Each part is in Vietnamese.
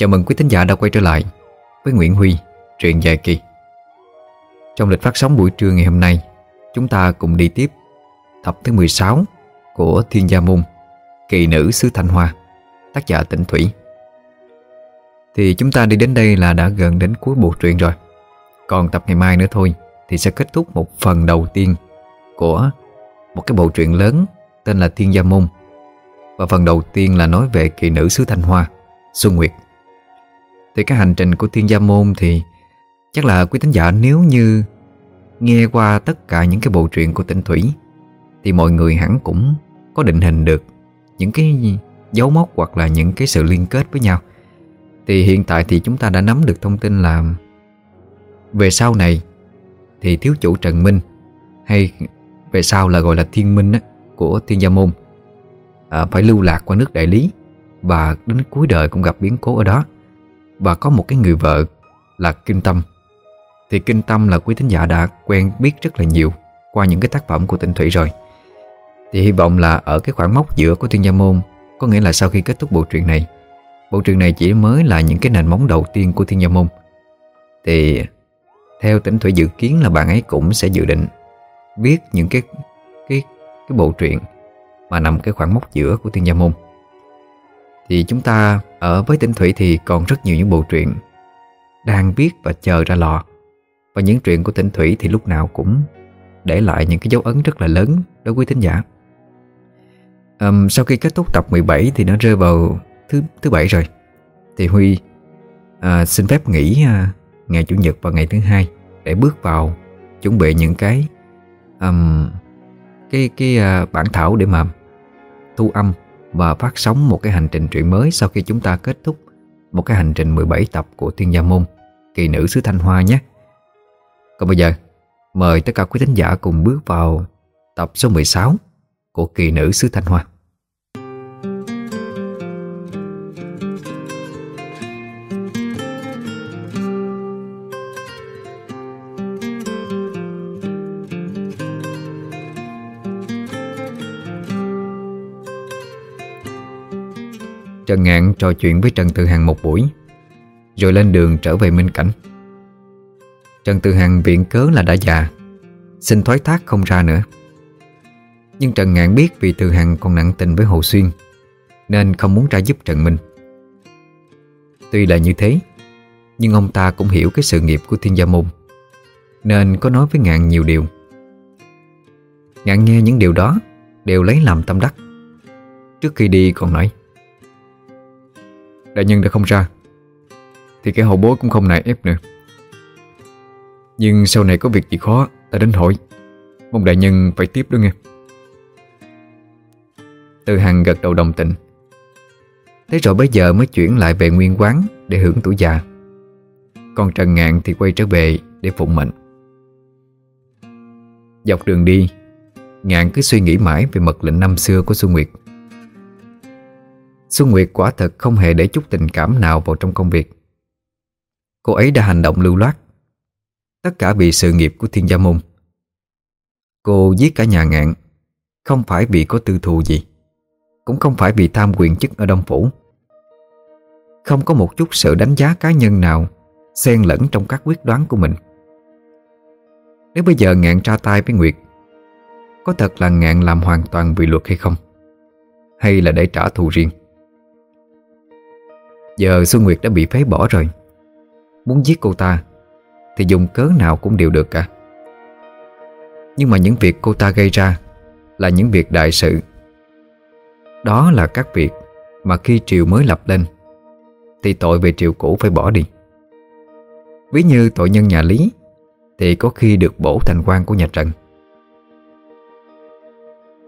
Chào mừng quý thính giả đã quay trở lại với Nguyễn Huy, truyện dài kỳ. Trong lịch phát sóng buổi trưa ngày hôm nay, chúng ta cùng đi tiếp tập thứ 16 của Thiên Gia Môn, Kỳ Nữ xứ Thanh Hoa, tác giả Tịnh Thủy. Thì chúng ta đi đến đây là đã gần đến cuối bộ truyện rồi. Còn tập ngày mai nữa thôi thì sẽ kết thúc một phần đầu tiên của một cái bộ truyện lớn tên là Thiên Gia Môn. Và phần đầu tiên là nói về kỳ nữ xứ Thanh Hoa, Xuân Nguyệt. Thì cái hành trình của Thiên Gia Môn thì chắc là quý thính giả nếu như nghe qua tất cả những cái bộ truyện của tỉnh Thủy thì mọi người hẳn cũng có định hình được những cái dấu mốc hoặc là những cái sự liên kết với nhau. Thì hiện tại thì chúng ta đã nắm được thông tin là về sau này thì thiếu chủ Trần Minh hay về sau là gọi là Thiên Minh á, của Thiên Gia Môn à, phải lưu lạc qua nước Đại Lý và đến cuối đời cũng gặp biến cố ở đó và có một cái người vợ là Kinh Tâm. Thì Kinh Tâm là quý thính giả đã quen biết rất là nhiều qua những cái tác phẩm của Tịnh Thủy rồi. Thì hy vọng là ở cái khoảng mốc giữa của Thiên Gia Môn, có nghĩa là sau khi kết thúc bộ truyện này, bộ truyện này chỉ mới là những cái nền móng đầu tiên của Thiên Gia Môn. Thì theo Tịnh Thủy dự kiến là bạn ấy cũng sẽ dự định viết những cái cái cái bộ truyện mà nằm cái khoảng mốc giữa của Thiên Gia Môn thì chúng ta ở với tỉnh Thủy thì còn rất nhiều những bộ truyện đang viết và chờ ra lò. Và những truyện của tỉnh Thủy thì lúc nào cũng để lại những cái dấu ấn rất là lớn đối với thính giả. Um, sau khi kết thúc tập 17 thì nó rơi vào thứ thứ bảy rồi. Thì Huy uh, xin phép nghỉ uh, ngày Chủ nhật và ngày thứ hai để bước vào chuẩn bị những cái um, cái cái uh, bản thảo để mà thu âm và phát sóng một cái hành trình truyện mới sau khi chúng ta kết thúc một cái hành trình 17 tập của Thiên Gia Môn, kỳ nữ xứ Thanh Hoa nhé. Còn bây giờ, mời tất cả quý thính giả cùng bước vào tập số 16 của kỳ nữ xứ Thanh Hoa. Trần Ngạn trò chuyện với Trần Tự Hằng một buổi, Rồi lên đường trở về Minh Cảnh. Trần Tự Hằng viện cớ là đã già, Xin thoái thác không ra nữa. Nhưng Trần Ngạn biết vì Tự Hằng còn nặng tình với Hồ Xuyên, Nên không muốn ra giúp Trần Minh. Tuy là như thế, Nhưng ông ta cũng hiểu cái sự nghiệp của Thiên Gia Môn, Nên có nói với Ngạn nhiều điều. Ngạn nghe những điều đó, Đều lấy làm tâm đắc. Trước khi đi, còn nói Đại nhân đã không ra. Thì cái hậu bối cũng không nài ép nữa. Nhưng sau này có việc gì khó, Ta đến hỏi. Mong đại nhân phải tiếp đó nghe. Từ Hằng gật đầu đồng tình. Thế rồi bây giờ mới chuyển lại về nguyên quán Để hưởng tuổi già. Còn Trần Ngạn thì quay trở về Để phụng mệnh. Dọc đường đi, Ngạn cứ suy nghĩ mãi về mật lệnh năm xưa của Xuân Nguyệt. Xuân Nguyệt quả thật không hề để chút tình cảm nào vào trong công việc. Cô ấy đã hành động lưu loát. Tất cả vì sự nghiệp của thiên gia môn. Cô giết cả nhà ngạn, Không phải vì có tư thù gì, Cũng không phải vì tham quyền chức ở Đông Phủ. Không có một chút sự đánh giá cá nhân nào Xen lẫn trong các quyết đoán của mình. Nếu bây giờ ngạn tra tay với Nguyệt, Có thật là ngạn làm hoàn toàn vì luật hay không? Hay là để trả thù riêng? Giờ Xuân Nguyệt đã bị phế bỏ rồi. Muốn giết cô ta, Thì dùng cớ nào cũng đều được cả. Nhưng mà những việc cô ta gây ra Là những việc đại sự. Đó là các việc Mà khi triều mới lập lên, Thì tội về triều cũ phải bỏ đi. Ví như tội nhân nhà Lý, Thì có khi được bổ thành quan của nhà Trần.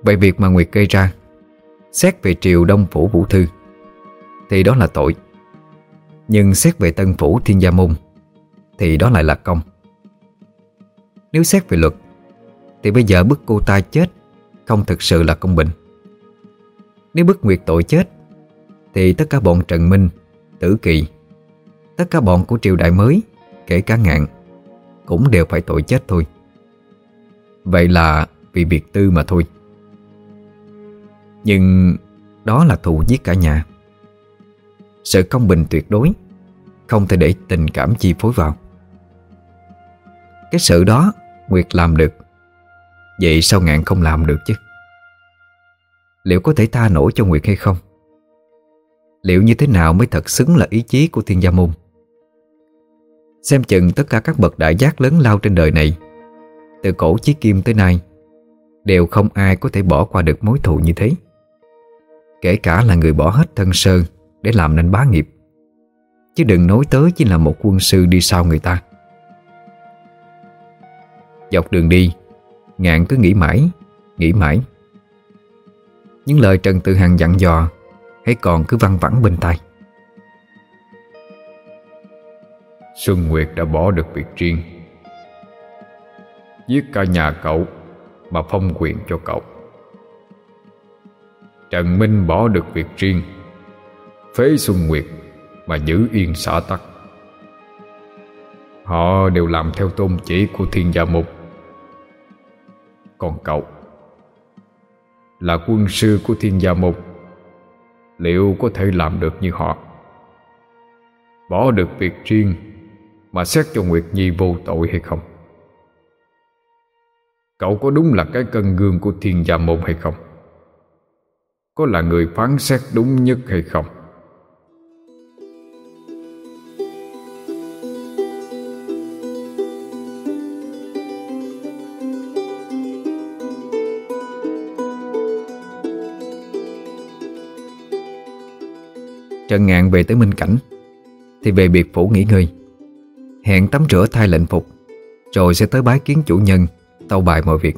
Vậy việc mà Nguyệt gây ra, Xét về triều Đông Phủ Vũ Thư, Thì đó là tội nhưng xét về tân phủ thiên gia môn, Thì đó lại là công. Nếu xét về luật, Thì bây giờ bức cô ta chết Không thực sự là công bình. Nếu bức Nguyệt tội chết, Thì tất cả bọn Trần Minh, Tử Kỳ, Tất cả bọn của triều đại mới, Kể cả ngạn, Cũng đều phải tội chết thôi. Vậy là vì việc tư mà thôi. Nhưng đó là thù giết cả nhà. Sự công bình tuyệt đối không thể để tình cảm chi phối vào. Cái sự đó Nguyệt làm được. Vậy sao ngạn không làm được chứ? Liệu có thể tha nổi cho Nguyệt hay không? Liệu như thế nào mới thật xứng là ý chí của thiên gia môn? Xem chừng tất cả các bậc đại giác lớn lao trên đời này, Từ cổ chí kim tới nay, Đều không ai có thể bỏ qua được mối thù như thế. Kể cả là người bỏ hết thân sơn Để làm nên bá nghiệp. Chứ đừng nói tới chỉ là một quân sư đi sau người ta. Dọc đường đi, Ngạn cứ nghĩ mãi Nghĩ mãi. Những lời Trần Tự Hằng dặn dò Hay còn cứ văng vẳng bên tai. Xuân Nguyệt đã bỏ được việc riêng. Giết cả nhà cậu Mà phong quyền cho cậu. Trần Minh bỏ được việc riêng. Phế Xuân Nguyệt mà giữ yên xã tắc. Họ đều làm theo tôn chỉ của thiên gia mục. Còn cậu Là quân sư của thiên gia mục, Liệu có thể làm được như họ? Bỏ được việc riêng Mà xét cho Nguyệt Nhi vô tội hay không? Cậu có đúng là cái cân gương của thiên gia môn hay không? Có là người phán xét đúng nhất hay không? Trần Ngạn về tới Minh Cảnh, Thì về biệt phủ nghỉ ngơi. Hẹn tắm rửa thay lệnh phục, Rồi sẽ tới bái kiến chủ nhân, Tâu bài mọi việc.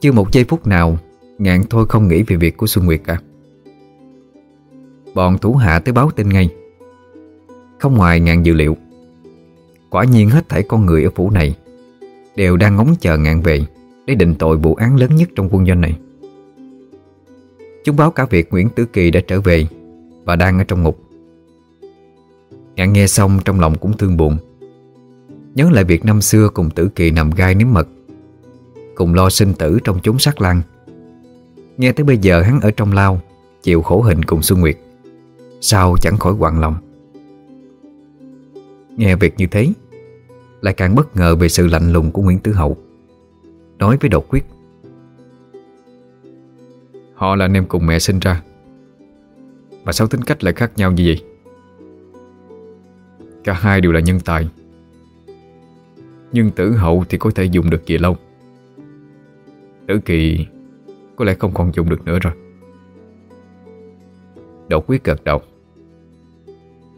Chưa một giây phút nào, Ngạn thôi không nghĩ về việc của Xuân Nguyệt cả. Bọn thủ hạ tới báo tin ngay. Không ngoài ngạn dự liệu, Quả nhiên hết thảy con người ở phủ này Đều đang ngóng chờ ngạn về Để định tội vụ án lớn nhất trong quân doanh này. Chúng báo cả việc Nguyễn Tử Kỳ đã trở về và đang ở trong ngục. Ngạn nghe xong trong lòng cũng thương buồn. Nhớ lại việc năm xưa cùng Tử Kỳ nằm gai nếm mật, Cùng lo sinh tử trong chốn sát lăng Nghe tới bây giờ hắn ở trong lao, Chịu khổ hình cùng Xuân Nguyệt, Sao chẳng khỏi quặn lòng. Nghe việc như thế, Lại càng bất ngờ về sự lạnh lùng của Nguyễn tứ Hậu, Nói với độc quyết. Họ là anh em cùng mẹ sinh ra. Mà sao tính cách lại khác nhau như vậy? Cả hai đều là nhân tài. Nhưng tử hậu thì có thể dùng được kỳ lâu. Tử kỳ Có lẽ không còn dùng được nữa rồi. Đột quyết gật đầu.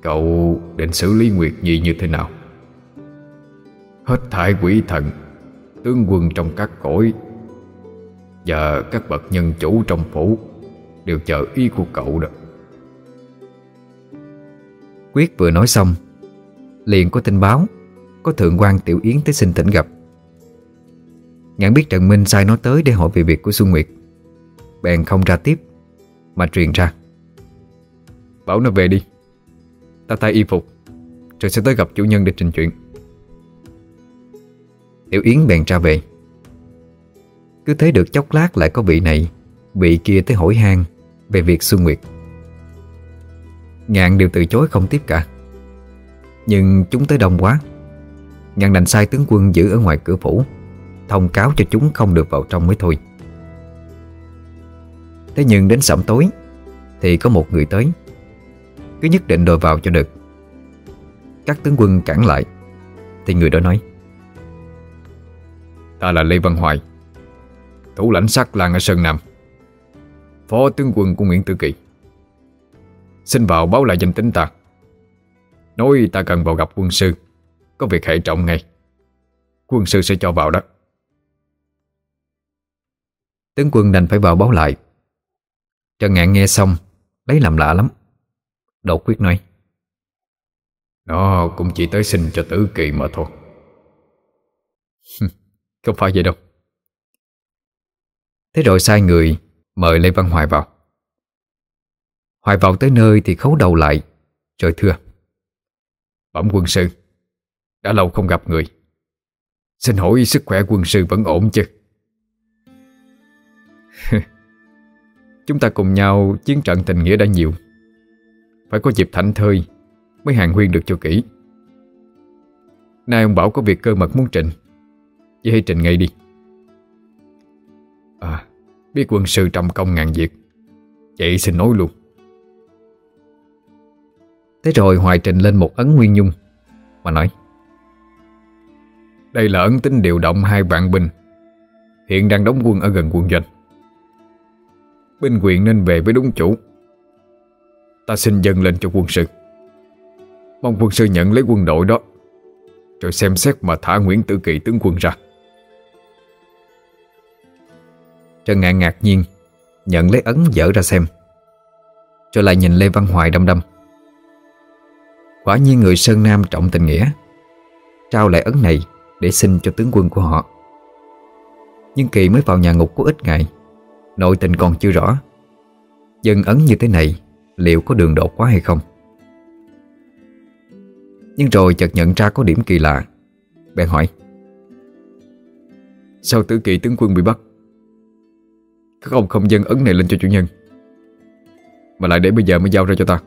Cậu định xử lý Nguyệt Nhi như thế nào? Hết thải quỷ thần, Tướng quân trong các cõi Và các bậc nhân chủ trong phủ Đều chờ ý của cậu đó. Quyết vừa nói xong Liền có tin báo Có thượng quan Tiểu Yến tới xin tỉnh gặp. Ngạn biết Trần Minh sai nó tới Để hỏi về việc của Xuân Nguyệt. Bèn không ra tiếp Mà truyền ra. Bảo nó về đi. Ta thay y phục Rồi sẽ tới gặp chủ nhân để trình chuyện. Tiểu Yến bèn ra về. Cứ thấy được chốc lát lại có vị này Vị kia tới hỏi han Về việc Xuân Nguyệt Ngạn đều từ chối không tiếp cả. Nhưng chúng tới đông quá. Ngạn đành sai tướng quân giữ ở ngoài cửa phủ, Thông cáo cho chúng không được vào trong mới thôi. Thế nhưng đến sẩm tối, Thì có một người tới. Cứ nhất định đòi vào cho được. Các tướng quân cản lại, Thì người đó nói, Ta là Lê Văn Hoài, Thủ lãnh sắc làng ở Sơn Nam, Phó tướng quân của Nguyễn Tử Kỳ. Xin vào báo lại danh tính ta. Nói ta cần vào gặp quân sư. Có việc hệ trọng ngay. Quân sư sẽ cho vào đó. Tướng quân đành phải vào báo lại. Trần Ngạn nghe xong, Lấy làm lạ lắm. Đột quyết nói. Nó cũng chỉ tới xin cho tử kỳ mà thôi. Không phải vậy đâu. Thế rồi sai người Mời Lê Văn Hoài vào. Hoài vào tới nơi thì khấu đầu lại. Rồi thưa, Bẩm quân sư, Đã lâu không gặp người. Xin hỏi sức khỏe quân sư vẫn ổn chứ? Chúng ta cùng nhau chiến trận tình nghĩa đã nhiều. Phải có dịp thảnh thơi Mới hàng huyên được cho kỹ. Nay ông bảo có việc cơ mật muốn trình. Vậy hãy trình ngay đi. À Biết quân sư trăm công ngàn việc. Vậy xin nói luôn. Thế rồi Hoài trình lên một ấn nguyên nhung, Mà nói, Đây là ấn tính điều động hai vạn binh Hiện đang đóng quân ở gần quân doanh. Binh quyền nên về với đúng chủ. Ta xin dâng lên cho quân sư Mong quân sư nhận lấy quân đội đó, Rồi xem xét mà thả Nguyễn Tử Kỳ tướng quân ra. Trần Ngạn ngạc nhiên, Nhận lấy ấn dở ra xem. Rồi lại nhìn Lê Văn Hoài đâm đâm Quả nhiên người Sơn Nam trọng tình nghĩa. Trao lại ấn này Để xin cho tướng quân của họ. Nhưng Kỳ mới vào nhà ngục có ít ngày, Nội tình còn chưa rõ. Dân ấn như thế này, Liệu có đường đột quá hay không? Nhưng rồi chợt nhận ra có điểm kỳ lạ. Bèn hỏi, Sao tử kỳ tướng quân bị bắt? Các ông không dân ấn này lên cho chủ nhân, Mà lại để bây giờ mới giao ra cho ta?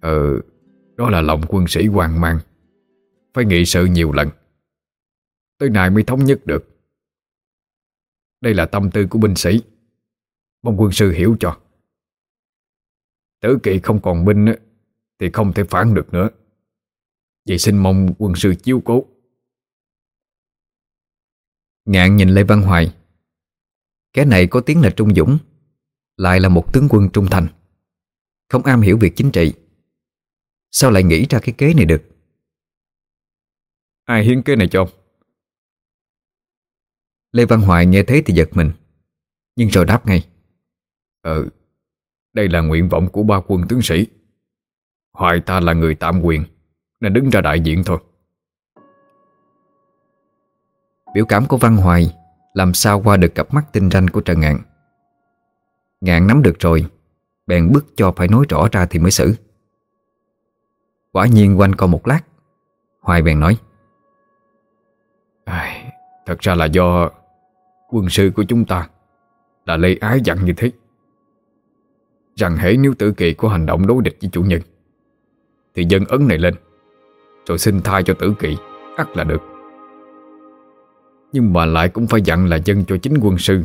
Ờ Đó là lòng quân sĩ hoang mang. Phải nghị sự nhiều lần. Tới nay mới thống nhất được. Đây là tâm tư của binh sĩ. Mong quân sư hiểu cho. Tử kỵ không còn binh Thì không thể phản được nữa. Vậy xin mong quân sư chiếu cố. Ngạn nhìn Lê Văn Hoài. Cái này có tiếng là Trung Dũng, Lại là một tướng quân trung thành. Không am hiểu việc chính trị. Sao lại nghĩ ra cái kế này được? Ai hiến kế này cho ông? Lê Văn Hoài nghe thế thì giật mình. Nhưng rồi đáp ngay. Ừ Đây là nguyện vọng của ba quân tướng sĩ. Hoài ta là người tạm quyền Nên đứng ra đại diện thôi. Biểu cảm của Văn Hoài Làm sao qua được cặp mắt tinh ranh của Trần Ngạn? Ngạn nắm được rồi Bèn bức cho phải nói rõ ra thì mới xử Quả nhiên quanh co một lát. Hoài bèn nói à, Thật ra là do Quân sư của chúng ta Là Lê Ái dặn như thế. Rằng hễ nếu tử kỳ có hành động đối địch với chủ nhân Thì dân ấn này lên Rồi xin thai cho tử kỳ ắt là được. Nhưng mà lại cũng phải dặn là dân cho chính quân sư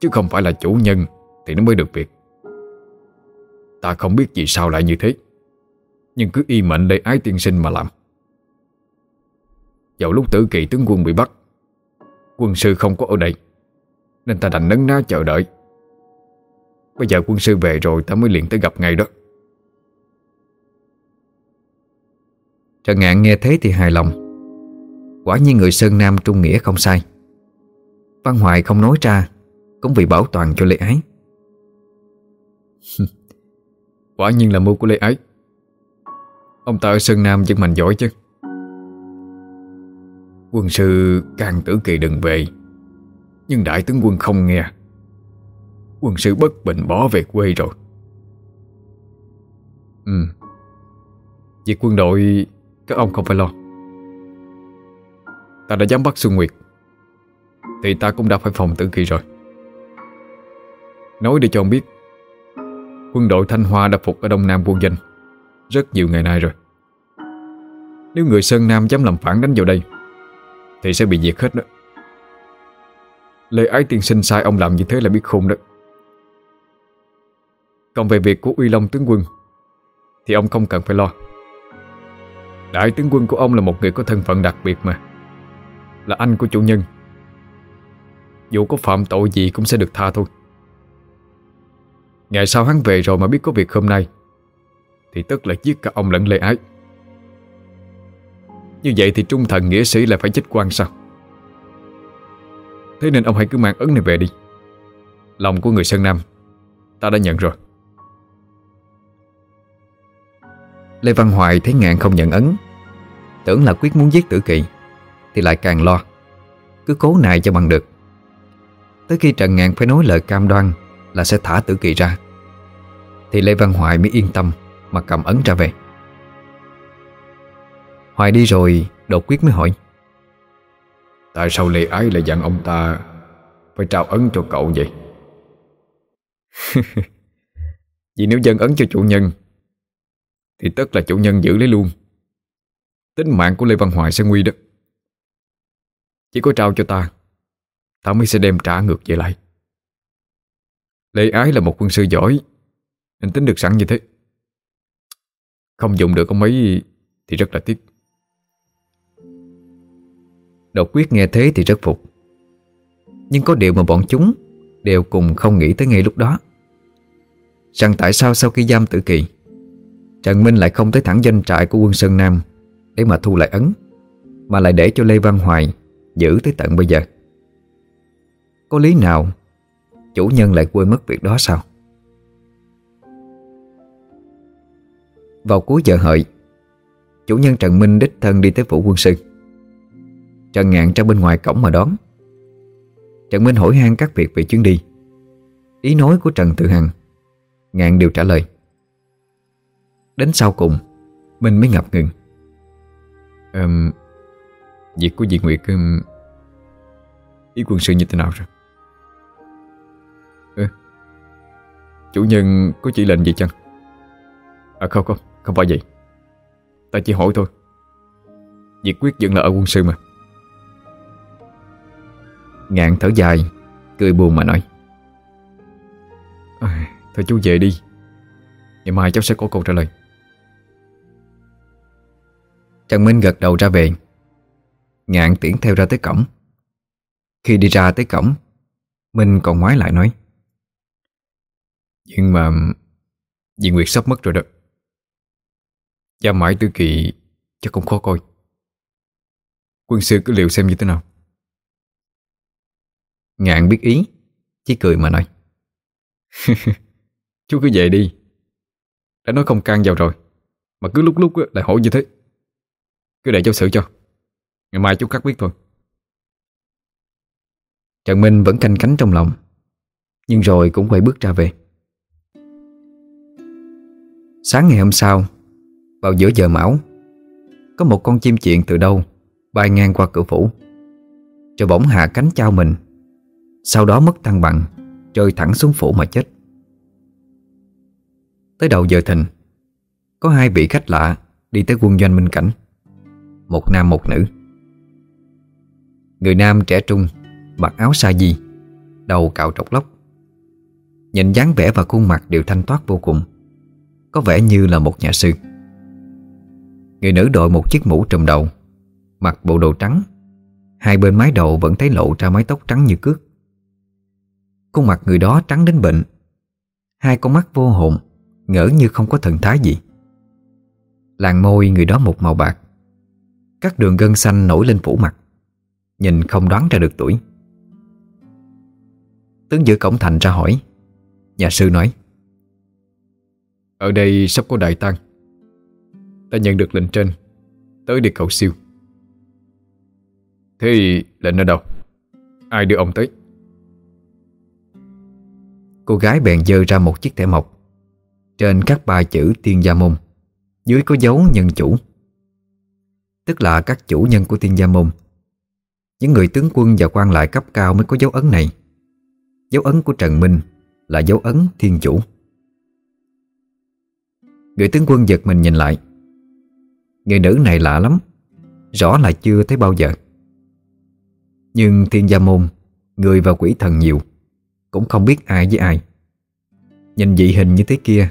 Chứ không phải là chủ nhân Thì nó mới được việc. Ta không biết vì sao lại như thế. Nhưng cứ y mệnh Lê Ái tiên sinh mà làm. Dẫu lúc tử kỳ tướng quân bị bắt, Quân sư không có ở đây, Nên ta đành nấn ná chờ đợi. Bây giờ quân sư về rồi, Ta mới liền tới gặp ngay đó. Trần Ngạn nghe thế thì hài lòng. Quả nhiên người Sơn Nam trung nghĩa không sai. Văn Hoài không nói ra, Cũng vì bảo toàn cho Lê Ái. Quả nhiên là mưu của Lê Ái. Ông ta ở Sơn Nam vẫn mạnh giỏi chứ. Quân sư càng tử kỳ đừng về, Nhưng đại tướng quân không nghe. Quân sư bất bình bỏ về quê rồi. Ừ Việc quân đội Các ông không phải lo. Ta đã dám bắt Xuân Nguyệt, Thì ta cũng đã phải phòng tử kỳ rồi. Nói để cho ông biết, Quân đội Thanh Hoa đã phục ở Đông Nam quân danh. Rất nhiều ngày nay rồi. Nếu người Sơn Nam dám làm phản đánh vào đây, Thì sẽ bị diệt hết đó. Lê Ái tiên sinh sai ông làm như thế là biết khôn đó. Còn về việc của Uy Long tướng quân, Thì ông không cần phải lo. Đại tướng quân của ông là một người có thân phận đặc biệt mà. Là anh của chủ nhân. Dù có phạm tội gì cũng sẽ được tha thôi. Ngày sau hắn về rồi mà biết có việc hôm nay thì tất là giết cả ông lẫn Lê Ái. Như vậy thì trung thần nghĩa sĩ là phải chết quan sao? Thế nên ông hãy cứ mang ấn này về đi. Lòng của người Sơn Nam, Ta đã nhận rồi. Lê Văn Hoài thấy ngạn không nhận ấn, Tưởng là quyết muốn giết tử kỳ, Thì lại càng lo. Cứ cố nài cho bằng được. Tới khi Trần Ngạn phải nói lời cam đoan Là sẽ thả tử kỳ ra, Thì Lê Văn Hoài mới yên tâm. Mà cầm ấn ra về. Hoài đi rồi Đột quyết mới hỏi Tại sao Lê Ái lại dặn ông ta Phải trao ấn cho cậu vậy? Vì nếu dân ấn cho chủ nhân Thì tất là chủ nhân giữ lấy luôn. Tính mạng của Lê Văn Hoài sẽ nguy đó. Chỉ có trao cho ta Ta mới sẽ đem trả ngược về lại. Lê Ái là một quân sư giỏi Nên tính được sẵn như thế không dùng được ông ấy Thì rất là tiếc. Độc quyết nghe thế thì rất phục. Nhưng có điều mà bọn chúng Đều cùng không nghĩ tới ngay lúc đó. Rằng tại sao sau khi giam tử kỳ Trần Minh lại không tới thẳng danh trại của quân Sơn Nam Để mà thu lại ấn, Mà lại để cho Lê Văn Hoài Giữ tới tận bây giờ? Có lý nào Chủ nhân lại quên mất việc đó sao? Vào cuối giờ hợi. Chủ nhân Trần Minh đích thân đi tới phủ quân sư. Trần Ngạn ra bên ngoài cổng mà đón. Trần Minh hỏi han các việc về chuyến đi. Ý nói của Trần Tự Hằng. Ngạn đều trả lời. Đến sau cùng Minh mới ngập ngừng. Um, Việc của Diệt Nguyệt um, Ý quân sư như thế nào rồi? Ừ. Chủ nhân có chỉ lệnh gì chăng? À không không. Không phải vậy. Ta chỉ hỏi thôi. Việc quyết vẫn là ở quân sư mà. Ngạn thở dài Cười buồn mà nói. À, Thôi chú về đi. Ngày mai cháu sẽ có câu trả lời. Trần Minh gật đầu ra về. Ngạn tiễn theo ra tới cổng. Khi đi ra tới cổng Minh còn ngoái lại nói. Nhưng mà Dị Nguyệt sắp mất rồi đó cha mãi tư kỳ Chắc cũng khó coi. Quân sư cứ liệu xem như thế nào. Ngạn biết ý, Chỉ cười mà nói. Chú cứ về đi. Đã nói không can vào rồi, Mà cứ lúc lúc lại hỏi như thế. Cứ để cháu xử cho. Ngày mai chú cắt biết thôi. Trần Minh vẫn canh cánh trong lòng, Nhưng rồi cũng quay bước ra về. Sáng ngày hôm sau vào giữa giờ mão. Có một con chim chuyện từ đâu, Bay ngang qua cửa phủ. Rồi bỗng hạ cánh trao mình. Sau đó mất thăng bằng, Rơi thẳng xuống phủ mà chết. Tới đầu giờ thìn, Có hai vị khách lạ Đi tới quân doanh Minh Cảnh. Một nam một nữ. Người nam trẻ trung, Mặc áo sa di, Đầu cạo trọc lóc. Nhìn dáng vẻ và khuôn mặt đều thanh toát vô cùng. Có vẻ như là một nhà sư. Người nữ đội một chiếc mũ trùm đầu, Mặc bộ đồ trắng. Hai bên mái đầu vẫn thấy lộ ra mái tóc trắng như cước. Khuôn mặt người đó trắng đến bệnh. Hai con mắt vô hồn, Ngỡ như không có thần thái gì. Làn môi người đó một màu bạc. Các đường gân xanh nổi lên phủ mặt, Nhìn không đoán ra được tuổi. Tướng giữ cổng thành ra hỏi, Nhà sư nói. Ở đây sắp có đại tăng Ta nhận được lệnh trên. Tới đi cầu siêu. Thế lệnh ở đâu? Ai đưa ông tới? Cô gái bèn dơ ra một chiếc thẻ mộc. Trên các ba chữ tiên gia môn, Dưới có dấu nhân chủ. Tức là các chủ nhân của tiên gia môn. Những người tướng quân và quan lại cấp cao mới có dấu ấn này. Dấu ấn của Trần Minh Là dấu ấn thiên chủ. Người tướng quân giật mình nhìn lại. Người nữ này lạ lắm, Rõ là chưa thấy bao giờ. Nhưng thiên gia môn, Người và quỷ thần nhiều, Cũng không biết ai với ai. Nhìn dị hình như thế kia,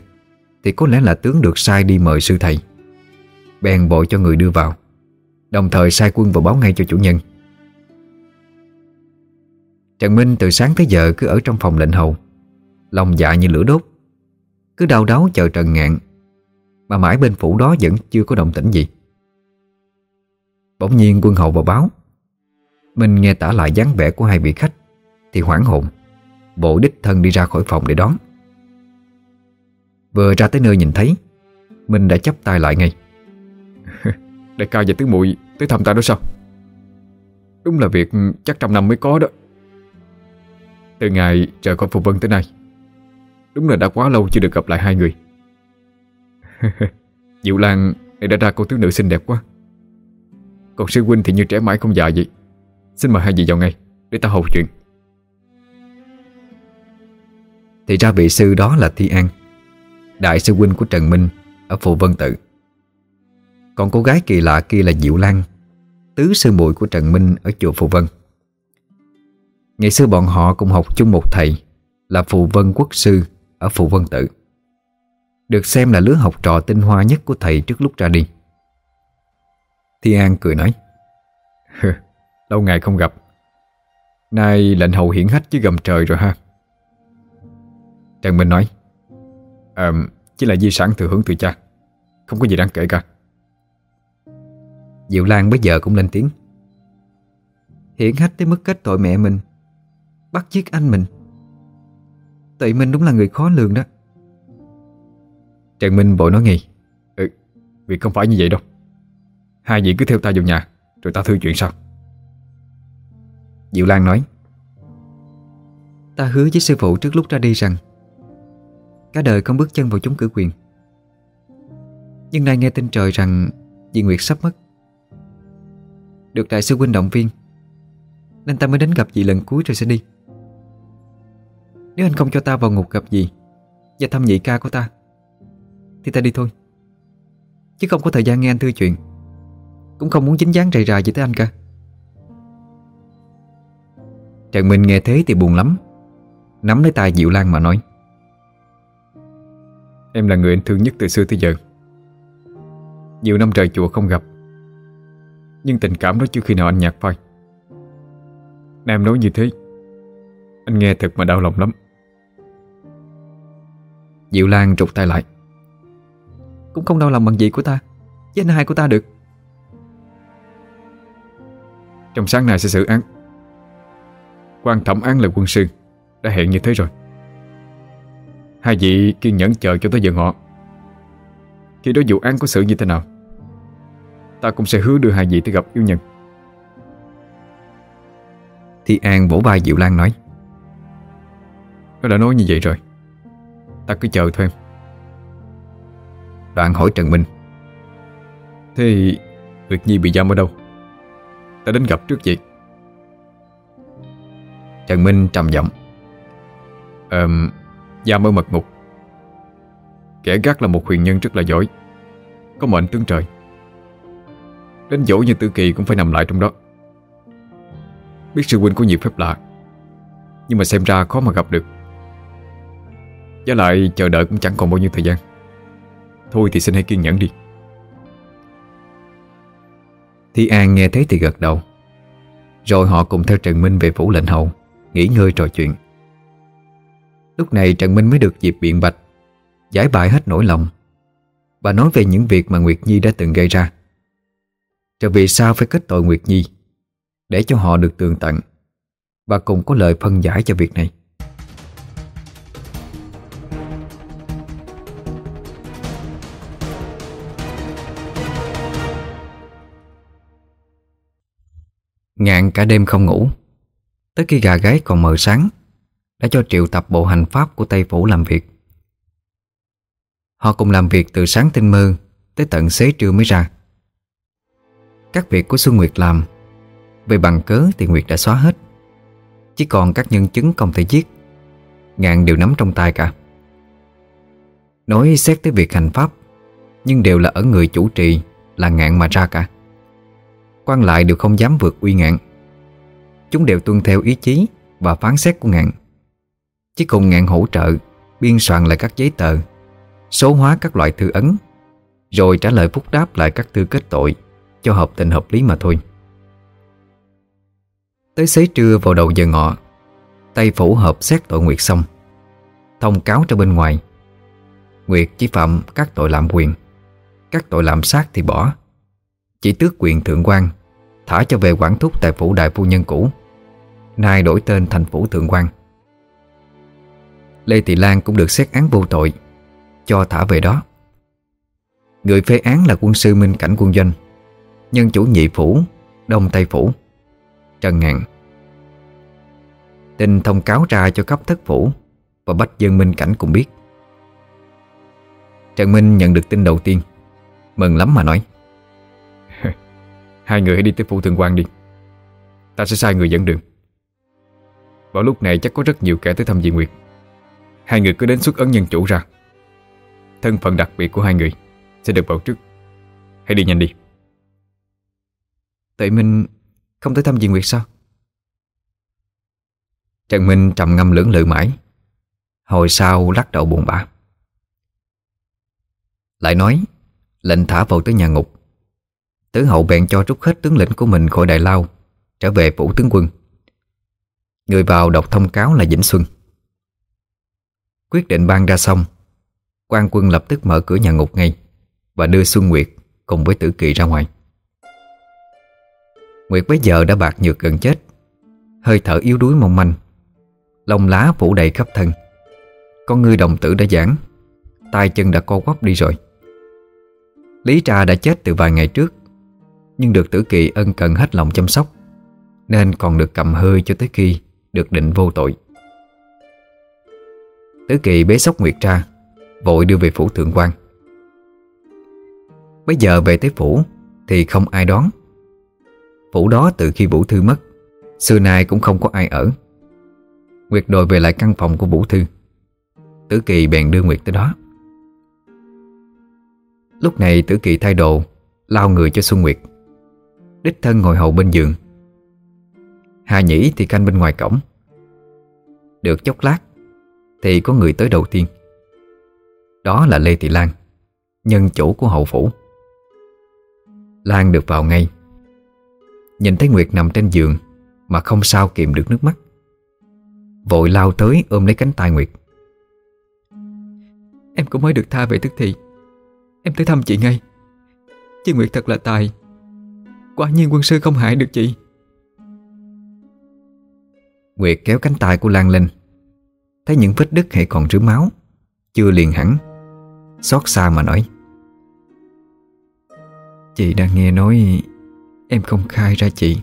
Thì có lẽ là tướng được sai đi mời sư thầy. Bèn bội cho người đưa vào, Đồng thời sai quân vào báo ngay cho chủ nhân. Trần Minh từ sáng tới giờ cứ ở trong phòng lệnh hầu, Lòng dạ như lửa đốt. Cứ đau đáu chờ Trần Ngạn mà mãi bên phủ đó vẫn chưa có động tĩnh gì. Bỗng nhiên quân hậu vào báo. Minh nghe tả lại dáng vẻ của hai vị khách, Thì hoảng hồn, Bộ đích thân đi ra khỏi phòng để đón. Vừa ra tới nơi nhìn thấy Minh đã chấp tay lại ngay. Đại ca và tứ muội tới thăm ta đó sao? Đúng là việc chắc trăm năm mới có đó. Từ ngày trời con Phù Vân tới nay, Đúng là đã quá lâu chưa được gặp lại hai người. Diệu Lan này đã ra cô thiếu nữ xinh đẹp quá. Còn sư huynh thì như trẻ mãi không già vậy. Xin mời hai vị vào ngay, Để ta hầu chuyện. Thì ra vị sư đó là Thi An, Đại sư huynh của Trần Minh Ở Phù Vân Tự. Còn cô gái kỳ lạ kia là Diệu Lan, Tứ sư muội của Trần Minh Ở chùa Phù Vân. Ngày xưa bọn họ cùng học chung một thầy Là Phù Vân Quốc Sư Ở Phù Vân Tự. Được xem là lứa học trò tinh hoa nhất của thầy trước lúc ra đi. Thi An cười nói Lâu ngày không gặp. Nay lệnh hầu hiển hách chứ gầm trời rồi ha. Trần Minh nói à, Chỉ là di sản thừa hưởng từ cha Không có gì đáng kể cả. Diệu Lan bây giờ cũng lên tiếng Hiển hách tới mức kết tội mẹ mình Bắt giết anh mình. Tụi mình đúng là người khó lường đó. Trần Minh vội nói ngay Ừ, việc không phải như vậy đâu. Hai vị cứ theo ta vào nhà Rồi ta thư chuyện sau. Diệu Lan nói Ta hứa với sư phụ trước lúc ra đi rằng Cả đời không bước chân vào chúng cử quyền. Nhưng nay nghe tin trời rằng Dì Nguyệt sắp mất Được đại sư huynh động viên Nên ta mới đến gặp dì lần cuối rồi sẽ đi. Nếu anh không cho ta vào ngục gặp dì Và thăm nhị ca của ta thì ta đi thôi. Chứ không có thời gian nghe anh thư chuyện. Cũng không muốn dính dáng rầy rà gì tới anh cả. Trần Minh nghe thế thì buồn lắm. Nắm lấy tay Diệu Lan mà nói. Em là người anh thương nhất từ xưa tới giờ. Nhiều năm trời chùa không gặp. Nhưng tình cảm đó chưa khi nào anh nhạt phai. Nam nói như thế, Anh nghe thật mà đau lòng lắm. Diệu Lan trục tay lại. Cũng không đau lòng bằng gì của ta Với anh hai của ta được. Trong sáng nay sẽ xử án. Quan thẩm án là quân sư Đã hẹn như thế rồi. Hai vị kiên nhẫn chờ cho tới giờ họ Khi đó vụ án có xử như thế nào Ta cũng sẽ hứa đưa hai vị tới gặp yêu nhân. Thi An vỗ vai Diệu Lan nói Nó đã nói như vậy rồi. Ta cứ chờ thôi em Đoạn hỏi Trần Minh. Thế Nguyệt Nhi bị giam ở đâu? Ta đến gặp trước vậy. Trần Minh trầm giọng. Ờ Giam ở mật ngục. Kẻ gác là một huyền nhân rất là giỏi Có mệnh tướng trời. Đến dỗ như Tử Kỳ cũng phải nằm lại trong đó. Biết sư huynh có nhiều phép lạ Nhưng mà xem ra khó mà gặp được. Với lại chờ đợi cũng chẳng còn bao nhiêu thời gian Thôi thì xin hãy kiên nhẫn đi. Thi An nghe thấy thì gật đầu. Rồi họ cùng theo Trần Minh về phủ lệnh hậu, Nghỉ ngơi trò chuyện. Lúc này Trần Minh mới được dịp biện bạch, Giải bài hết nỗi lòng. Và nói về những việc mà Nguyệt Nhi đã từng gây ra. Rồi vì sao phải kết tội Nguyệt Nhi, Để cho họ được tường tận. Và cùng có lời phân giải cho việc này. Ngạn cả đêm không ngủ. Tới khi gà gáy còn mờ sáng, Đã cho triệu tập bộ hành pháp của Tây Phủ làm việc. Họ cùng làm việc từ sáng tinh mơ Tới tận xế trưa mới ra. Các việc của Xuân Nguyệt làm, Về bằng cớ thì Nguyệt đã xóa hết. Chỉ còn các nhân chứng không thể giết. Ngạn đều nắm trong tay cả. Nói xét tới việc hành pháp, Nhưng đều là ở người chủ trì Là ngạn mà ra cả quan lại đều không dám vượt uy ngạn. Chúng đều tuân theo ý chí Và phán xét của ngạn. Chỉ cùng ngạn hỗ trợ, Biên soạn lại các giấy tờ, Số hóa các loại thư ấn, Rồi trả lời phúc đáp lại các thư kết tội Cho hợp tình hợp lý mà thôi. Tới xế trưa vào đầu giờ ngọ Tây phủ hợp xét tội Nguyệt xong, Thông cáo ra bên ngoài. Nguyệt chỉ phạm các tội lạm quyền, Các tội lạm sát thì bỏ. Chỉ tước quyền thượng quan, Thả cho về quản thúc tại phủ đại phu nhân cũ. Nay đổi tên thành phủ thượng quan. Lê Thị Lan cũng được xét án vô tội, Cho thả về đó. Người phê án là quân sư Minh Cảnh Quân Doanh, Nhân chủ nhị phủ, Đông Tây Phủ, Trần Ngạn Tin thông cáo ra cho cấp thất phủ Và Bách Dân Minh Cảnh cũng biết. Trần Minh nhận được tin đầu tiên, Mừng lắm mà nói. Hai người hãy đi tới phủ thượng quan đi. Ta sẽ sai người dẫn đường. Vào lúc này chắc có rất nhiều kẻ tới thăm dị Nguyệt. Hai người cứ đến xuất ấn nhân chủ ra. Thân phận đặc biệt của hai người Sẽ được vào trước. Hãy đi nhanh đi. Tuệ Minh không tới thăm Diên Nguyệt sao? Trần Minh trầm ngâm lưỡng lự mãi. Hồi sau lắc đầu buồn bã. Lại nói Lệnh thả vào tới nhà ngục Tứ hậu bèn cho rút hết tướng lĩnh của mình khỏi Đại Lao, Trở về phủ tướng quân. Người vào đọc thông cáo là Vĩnh Xuân. Quyết định ban ra xong, quan quân lập tức mở cửa nhà ngục ngay Và đưa Xuân Nguyệt cùng với Tử Kỳ ra ngoài. Nguyệt bấy giờ đã bạc nhược gần chết, Hơi thở yếu đuối mong manh. Lông lá phủ đầy khắp thân. Con ngươi đồng tử đã giãn, tay chân đã co quắp đi rồi. Lý Trà đã chết từ vài ngày trước nhưng được Tử Kỳ ân cần hết lòng chăm sóc, Nên còn được cầm hơi cho tới khi Được định vô tội. Tử Kỳ bế sóc Nguyệt ra Vội đưa về phủ thượng quan. Bây giờ về tới phủ Thì không ai đón. Phủ đó từ khi Vũ Thư mất, Xưa nay cũng không có ai ở. Nguyệt đòi về lại căn phòng của Vũ Thư. Tử Kỳ bèn đưa Nguyệt tới đó. Lúc này Tử Kỳ thay đồ, Lao người cho Xuân Nguyệt. Đích thân ngồi hầu bên giường. Hà Nhĩ thì canh bên ngoài cổng. Được chốc lát Thì có người tới đầu tiên. Đó là Lê Thị Lan, Nhân chủ của hậu phủ. Lan được vào ngay. Nhìn thấy Nguyệt nằm trên giường Mà không sao kìm được nước mắt. Vội lao tới ôm lấy cánh tay Nguyệt. Em cũng mới được tha về tức thì. Em tới thăm chị ngay. Chị Nguyệt thật là tài. Quả nhiên quân sư không hại được chị. Nguyệt kéo cánh tay của Lan lên. Thấy những vết đứt hệ còn rứa máu, Chưa liền hẳn. Xót xa mà nói. Chị đang nghe nói Em không khai ra chị.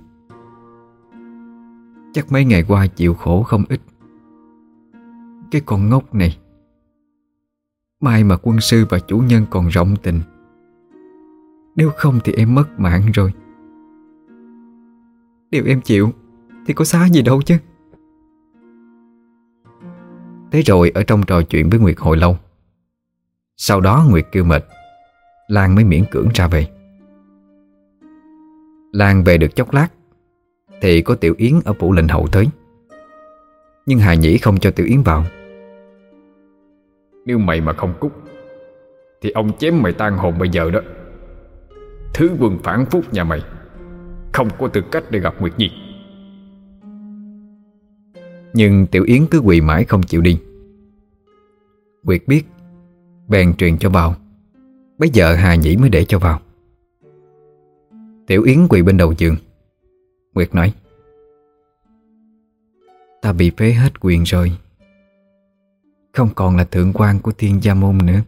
Chắc mấy ngày qua chịu khổ không ít. Cái con ngốc này. Mai mà quân sư và chủ nhân còn rộng tình. Nếu không thì em mất mạng rồi. Điều em chịu Thì có xá gì đâu chứ. Thế rồi ở trong trò chuyện với Nguyệt hồi lâu, Sau đó Nguyệt kêu mệt, Lan mới miễn cưỡng ra về. Lan về được chốc lát Thì có Tiểu Yến ở phủ lệnh hậu tới, Nhưng Hà Nhĩ không cho Tiểu Yến vào. Nếu mày mà không cút, Thì ông chém mày tan hồn bây giờ đó. Thứ quân phản phúc nhà mày. Không có tư cách để gặp Nguyệt Nhi. Nhưng Tiểu Yến cứ quỳ mãi không chịu đi. Nguyệt biết, Bèn truyền cho vào. Bây giờ Hà Nhĩ mới để cho vào. Tiểu Yến quỳ bên đầu giường. Nguyệt nói, Ta bị phế hết quyền rồi. Không còn là thượng quan của thiên gia môn nữa.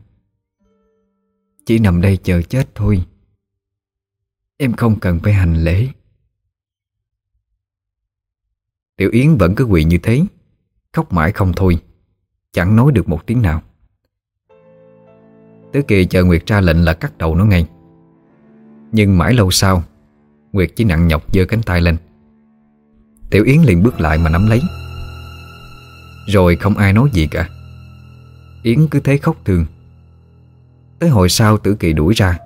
Chỉ nằm đây chờ chết thôi. Em không cần phải hành lễ. Tiểu Yến vẫn cứ quỳ như thế, Khóc mãi không thôi, Chẳng nói được một tiếng nào. Tứ kỳ chờ Nguyệt ra lệnh là cắt đầu nó ngay. Nhưng mãi lâu sau, Nguyệt chỉ nặng nhọc giơ cánh tay lên. Tiểu Yến liền bước lại mà nắm lấy. Rồi không ai nói gì cả. Yến cứ thế khóc thương Tới hồi sau tử kỳ đuổi ra,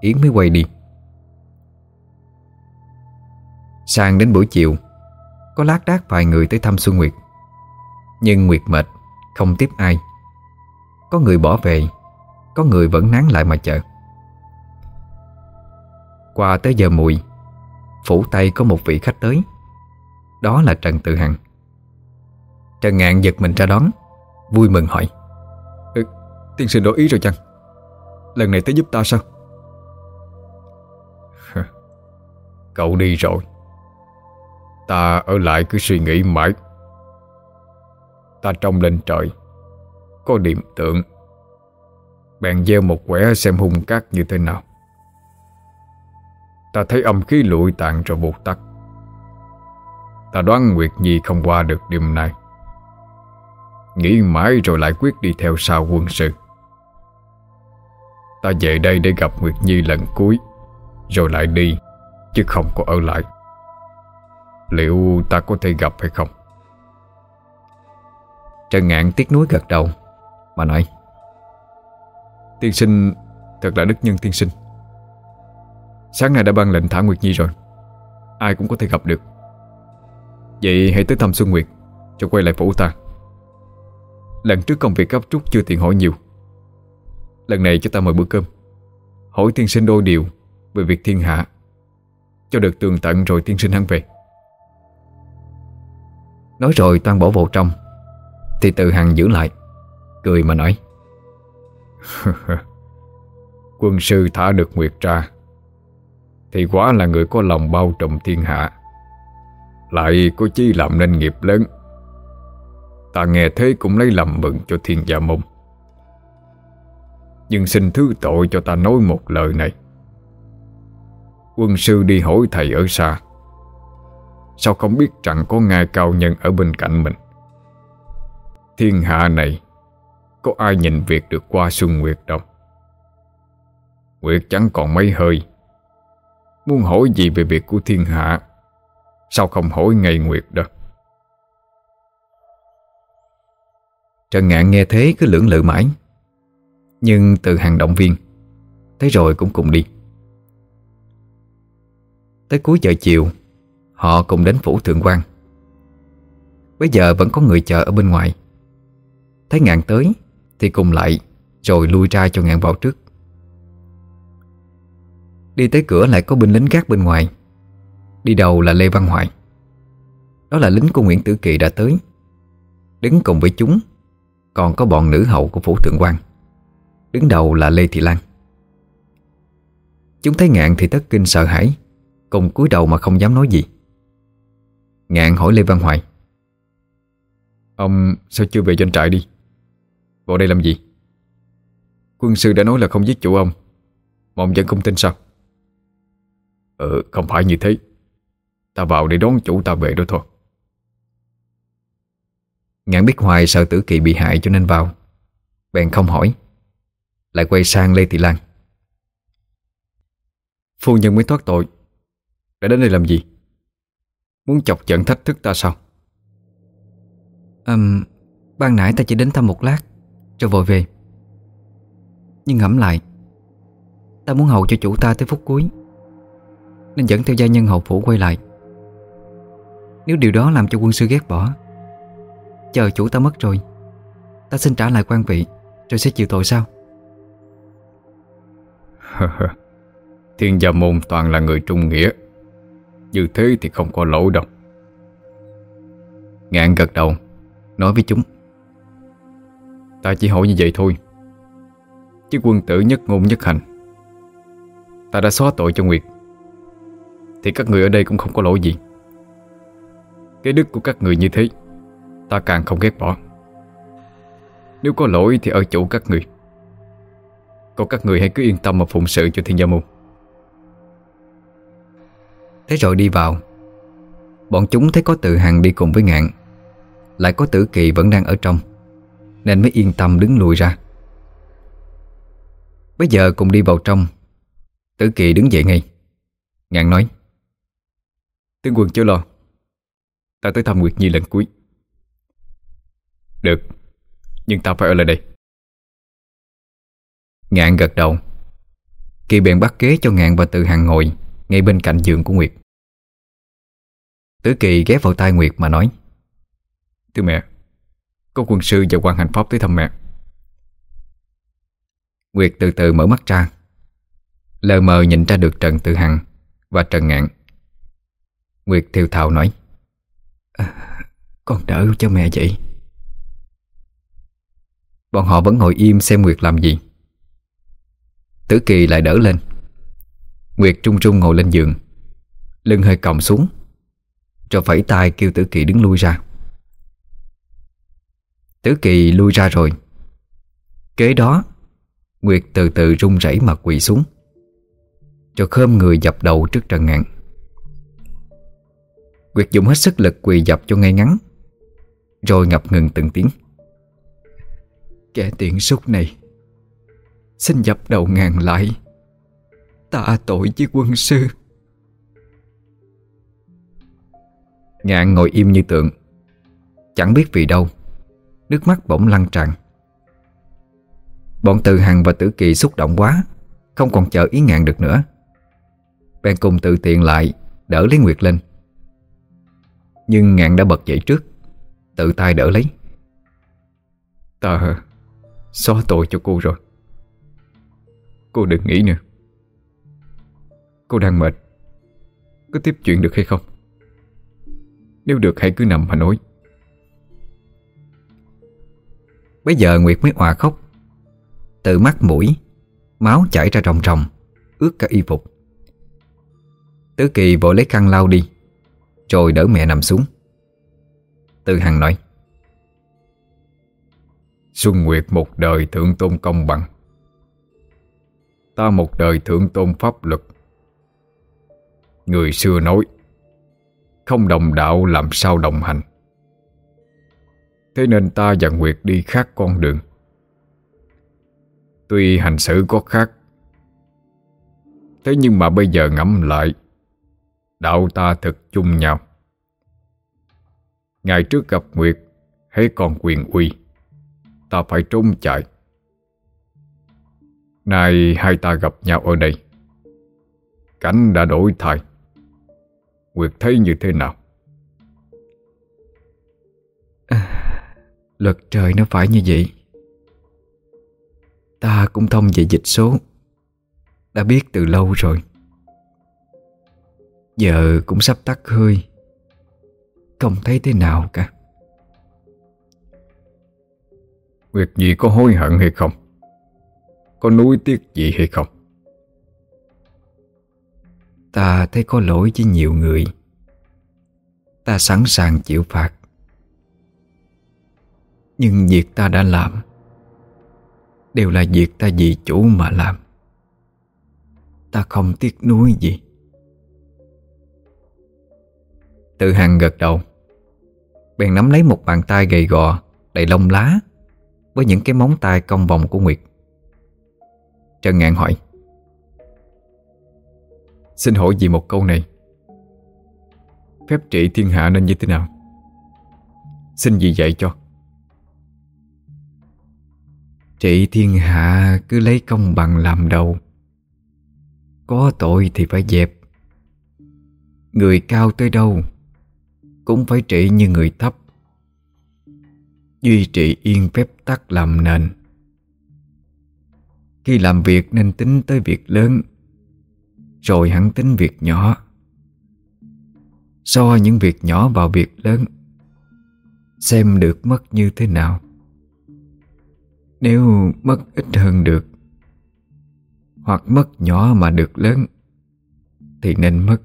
Yến mới quay đi. Sang đến buổi chiều Có lát đác vài người tới thăm Xuân Nguyệt. Nhưng Nguyệt mệt Không tiếp ai. Có người bỏ về Có người vẫn nán lại mà chờ. Qua tới giờ mùi Phủ tay có một vị khách tới. Đó là Trần Tự Hằng. Trần Ngạn giật mình ra đón Vui mừng hỏi. Ừ, Tiên sinh đổi ý rồi chăng? Lần này tới giúp ta sao? Cậu đi rồi Ta ở lại cứ suy nghĩ mãi. Ta trông lên trời, Có điểm tượng. Bèn gieo một quẻ xem hung cát như thế nào. Ta thấy âm khí lụi tàn rồi buộc tắt. Ta đoán Nguyệt Nhi không qua được đêm nay. Nghĩ mãi rồi lại quyết đi theo sau quân sự. Ta về đây để gặp Nguyệt Nhi lần cuối, Rồi lại đi, Chứ không có ở lại. Liệu ta có thể gặp hay không? Trần Ngạn tiếc nuối gật đầu. Mà nói, Tiên sinh, Thật là đức nhân tiên sinh. Sáng nay đã ban lệnh thả Nguyệt Nhi rồi. Ai cũng có thể gặp được. Vậy hãy tới thăm Xuân Nguyệt, Cho quay lại phủ ta. Lần trước công việc gấp trúc chưa tiện hỏi nhiều. Lần này cho ta mời bữa cơm. Hỏi tiên sinh đôi điều Về việc thiên hạ. Cho được tường tận rồi tiên sinh hắn về. Nói rồi toan bỏ vào trong. Thì từ hằng giữ lại, Cười mà nói. Quân sư thả được Nguyệt ra, Thì quá là người có lòng bao trùm thiên hạ. Lại có chí làm nên nghiệp lớn. Ta nghe thế cũng lấy làm mừng cho thiên gia môn. Nhưng xin thứ tội cho ta nói một lời này. Quân sư đi hỏi thầy ở xa. Sao không biết rằng có ngài cao nhân ở bên cạnh mình? Thiên hạ này, Có ai nhìn việc được qua Xuân Nguyệt đâu? Nguyệt chẳng còn mấy hơi. Muốn hỏi gì về việc của thiên hạ? Sao không hỏi ngày Nguyệt đâu? Trần Ngạn nghe thế cứ lưỡng lự mãi. Nhưng từ hàng động viên Thế rồi cũng cùng đi. Tới cuối giờ chiều Họ cùng đến phủ thượng quan. Bây giờ vẫn có người chờ ở bên ngoài. Thấy ngạn tới Thì cùng lại Rồi lui ra cho ngạn vào trước. Đi tới cửa lại có binh lính gác bên ngoài. Đi đầu là Lê Văn Hoài. Đó là lính của Nguyễn Tử Kỳ đã tới. Đứng cùng với chúng, Còn có bọn nữ hậu của phủ thượng quan. Đứng đầu là Lê Thị Lan. Chúng thấy ngạn thì tất kinh sợ hãi, Cùng cúi đầu mà không dám nói gì. Ngạn hỏi Lê Văn Hoài. Ông sao chưa về doanh trại đi? Vào đây làm gì? Quân sư đã nói là không giết chủ ông, Mà ông vẫn không tin sao? Ừ không phải như thế. Ta vào để đón chủ ta về đó thôi. Ngạn biết hoài sợ tử kỳ bị hại cho nên vào. Bèn không hỏi, Lại quay sang Lê Thị Lan. Phu nhân mới thoát tội, Đã đến đây làm gì? Muốn chọc giận thách thức ta sao? Um, Ban nãy ta chỉ đến thăm một lát Rồi vội về. Nhưng ngẫm lại Ta muốn hầu cho chủ ta tới phút cuối Nên dẫn theo gia nhân hậu phủ quay lại. Nếu điều đó làm cho quân sư ghét bỏ Chờ chủ ta mất rồi Ta xin trả lại quan vị Rồi sẽ chịu tội sao? Thiên gia môn toàn là người trung nghĩa như thế thì không có lỗi đâu. Ngạn gật đầu, Nói với chúng. Ta chỉ hỏi như vậy thôi. Chứ quân tử nhất ngôn nhất hành. Ta đã xóa tội cho Nguyệt. Thì các người ở đây cũng không có lỗi gì. Cái đức của các người như thế, Ta càng không ghét bỏ. Nếu có lỗi thì ở chủ các người. Còn các người hãy cứ yên tâm mà phụng sự cho thiên gia môn. Thế rồi đi vào. Bọn chúng thấy có tự hằng đi cùng với ngạn Lại có tử kỳ vẫn đang ở trong Nên mới yên tâm đứng lùi ra. Bây giờ cùng đi vào trong Tử kỳ đứng dậy ngay. Ngạn nói Tướng quân chưa lo Ta tới thăm Nguyệt Nhi lần cuối. Được Nhưng ta phải ở lại đây. Ngạn gật đầu. Kỳ bèn bắt kế cho Ngạn và Từ Hằng ngồi ngay bên cạnh giường của Nguyệt. Tứ Kỳ ghé vào tai Nguyệt mà nói Thưa mẹ Có quân sư và quan hành pháp tới thăm mẹ. Nguyệt từ từ mở mắt ra Lờ mờ nhìn ra được Trần Tự Hằng Và Trần Ngạn. Nguyệt thiều thào nói à, Con đỡ cho mẹ vậy. Bọn họ vẫn ngồi im xem Nguyệt làm gì. Tử Kỳ lại đỡ lên. Nguyệt trung trung ngồi lên giường. Lưng hơi còng xuống. Rồi phẩy tay kêu Tử Kỳ đứng lui ra. Tử Kỳ lui ra rồi. Kế đó, Nguyệt từ từ run rẩy mà quỳ xuống. Rồi khơm người dập đầu trước Trần Ngạn Nguyệt dùng hết sức lực quỳ dập cho ngay ngắn, Rồi ngập ngừng từng tiếng. Kẻ tiện súc này, Xin dập đầu ngàn lại. Tạ tội với quân sư. Ngạn ngồi im như tượng, Chẳng biết vì đâu, Nước mắt bỗng lăn tràn. Bọn Từ Hằng và Tử Kỳ xúc động quá, Không còn chờ ý ngạn được nữa. Bèn cùng tự tiện lại, Đỡ lấy Nguyệt lên. Nhưng ngạn đã bật dậy trước, Tự tay đỡ lấy. Ta xóa tội cho cô rồi. Cô đừng nghĩ nữa. Cô đang mệt. Có tiếp chuyện được hay không? Nếu được, hãy cứ nằm mà nói. Bây giờ Nguyệt mới hòa khóc. Từ mắt mũi, Máu chảy ra ròng ròng, Ướt cả y phục. Tứ Kỳ vội lấy khăn lau đi, Rồi đỡ mẹ nằm xuống. Tư Hằng nói, Xuân Nguyệt một đời thượng tôn công bằng. Ta một đời thượng tôn pháp luật Người xưa nói. Không đồng đạo làm sao đồng hành. Thế nên ta và Nguyệt đi khác con đường. Tuy hành xử có khác, Thế nhưng mà bây giờ ngẫm lại, Đạo ta thực chung nhau. Ngày trước gặp Nguyệt Hãy còn quyền uy, Ta phải trốn chạy. Nay hai ta gặp nhau ở đây, Cảnh đã đổi thay. Nguyệt thấy như thế nào? À, Luật trời nó phải như vậy. Ta cũng thông về dịch số. Đã biết từ lâu rồi. Giờ cũng sắp tắt hơi. Không thấy thế nào cả. Nguyệt gì có hối hận hay không? Có nuối tiếc gì hay không Ta thấy có lỗi với nhiều người. Ta sẵn sàng chịu phạt. Nhưng việc ta đã làm Đều là việc ta vì chủ mà làm. Ta không tiếc nuối gì. Tự Hằng gật đầu. Bèn nắm lấy một bàn tay gầy gò, Đầy lông lá, Với những cái móng tay cong vòng của Nguyệt. Trần Ngạn hỏi Xin hỏi gì một câu này. Phép trị thiên hạ nên như thế nào? Xin gì dạy cho. Trị thiên hạ cứ lấy công bằng làm đầu. Có tội thì phải dẹp. Người cao tới đâu Cũng phải trị như người thấp. Duy trì yên phép tắc làm nền. Khi làm việc nên tính tới việc lớn. Rồi hẳn tính việc nhỏ. So những việc nhỏ vào việc lớn? Xem được mất như thế nào? Nếu mất ít hơn được, Hoặc mất nhỏ mà được lớn, Thì nên mất.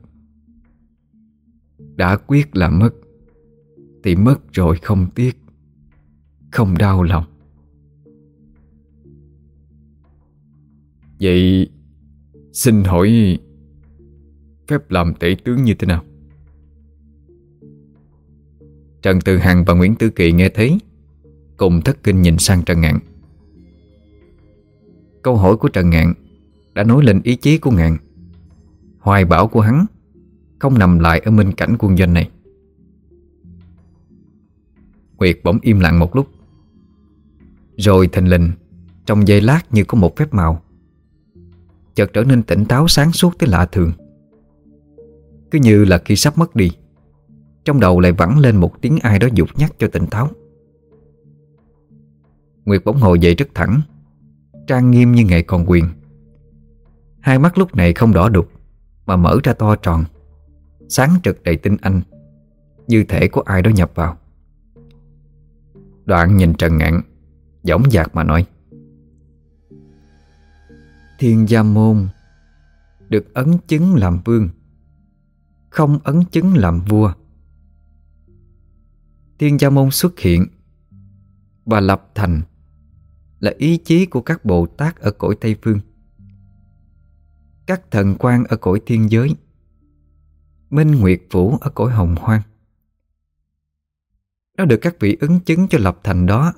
Đã quyết là mất, Thì mất rồi không tiếc, Không đau lòng. Vậy xin hỏi phép làm tể tướng như thế nào? Trần Từ Hằng và Nguyễn Tư Kỳ nghe thấy, Cùng thất kinh nhìn sang Trần Ngạn. Câu hỏi của Trần Ngạn Đã nói lên ý chí của Ngạn. Hoài bảo của hắn Không nằm lại ở minh cảnh quân doanh này. Nguyệt bỗng im lặng một lúc, Rồi thình lình, Trong giây lát như có một phép màu, Chợt trở nên tỉnh táo sáng suốt tới lạ thường. Cứ như là khi sắp mất đi, trong đầu lại vẳng lên một tiếng ai đó dục nhắc cho tỉnh táo. Nguyệt bỗng ngồi dậy rất thẳng, Trang nghiêm như ngày còn quyền. Hai mắt lúc này không đỏ đục, Mà mở ra to tròn, Sáng trực đầy tinh anh, Như thể có ai đó nhập vào. Đoạn nhìn Trần Ngạn, Dõng dạc mà nói, Thiên gia môn Được ấn chứng làm vương không ấn chứng làm vua. Thiên Gia Môn xuất hiện và lập thành là ý chí của các Bồ Tát ở cõi Tây Phương. Các thần quan ở cõi thiên giới, Minh Nguyệt Vũ ở cõi Hồng Hoang. Nó được các vị ứng chứng cho lập thành đó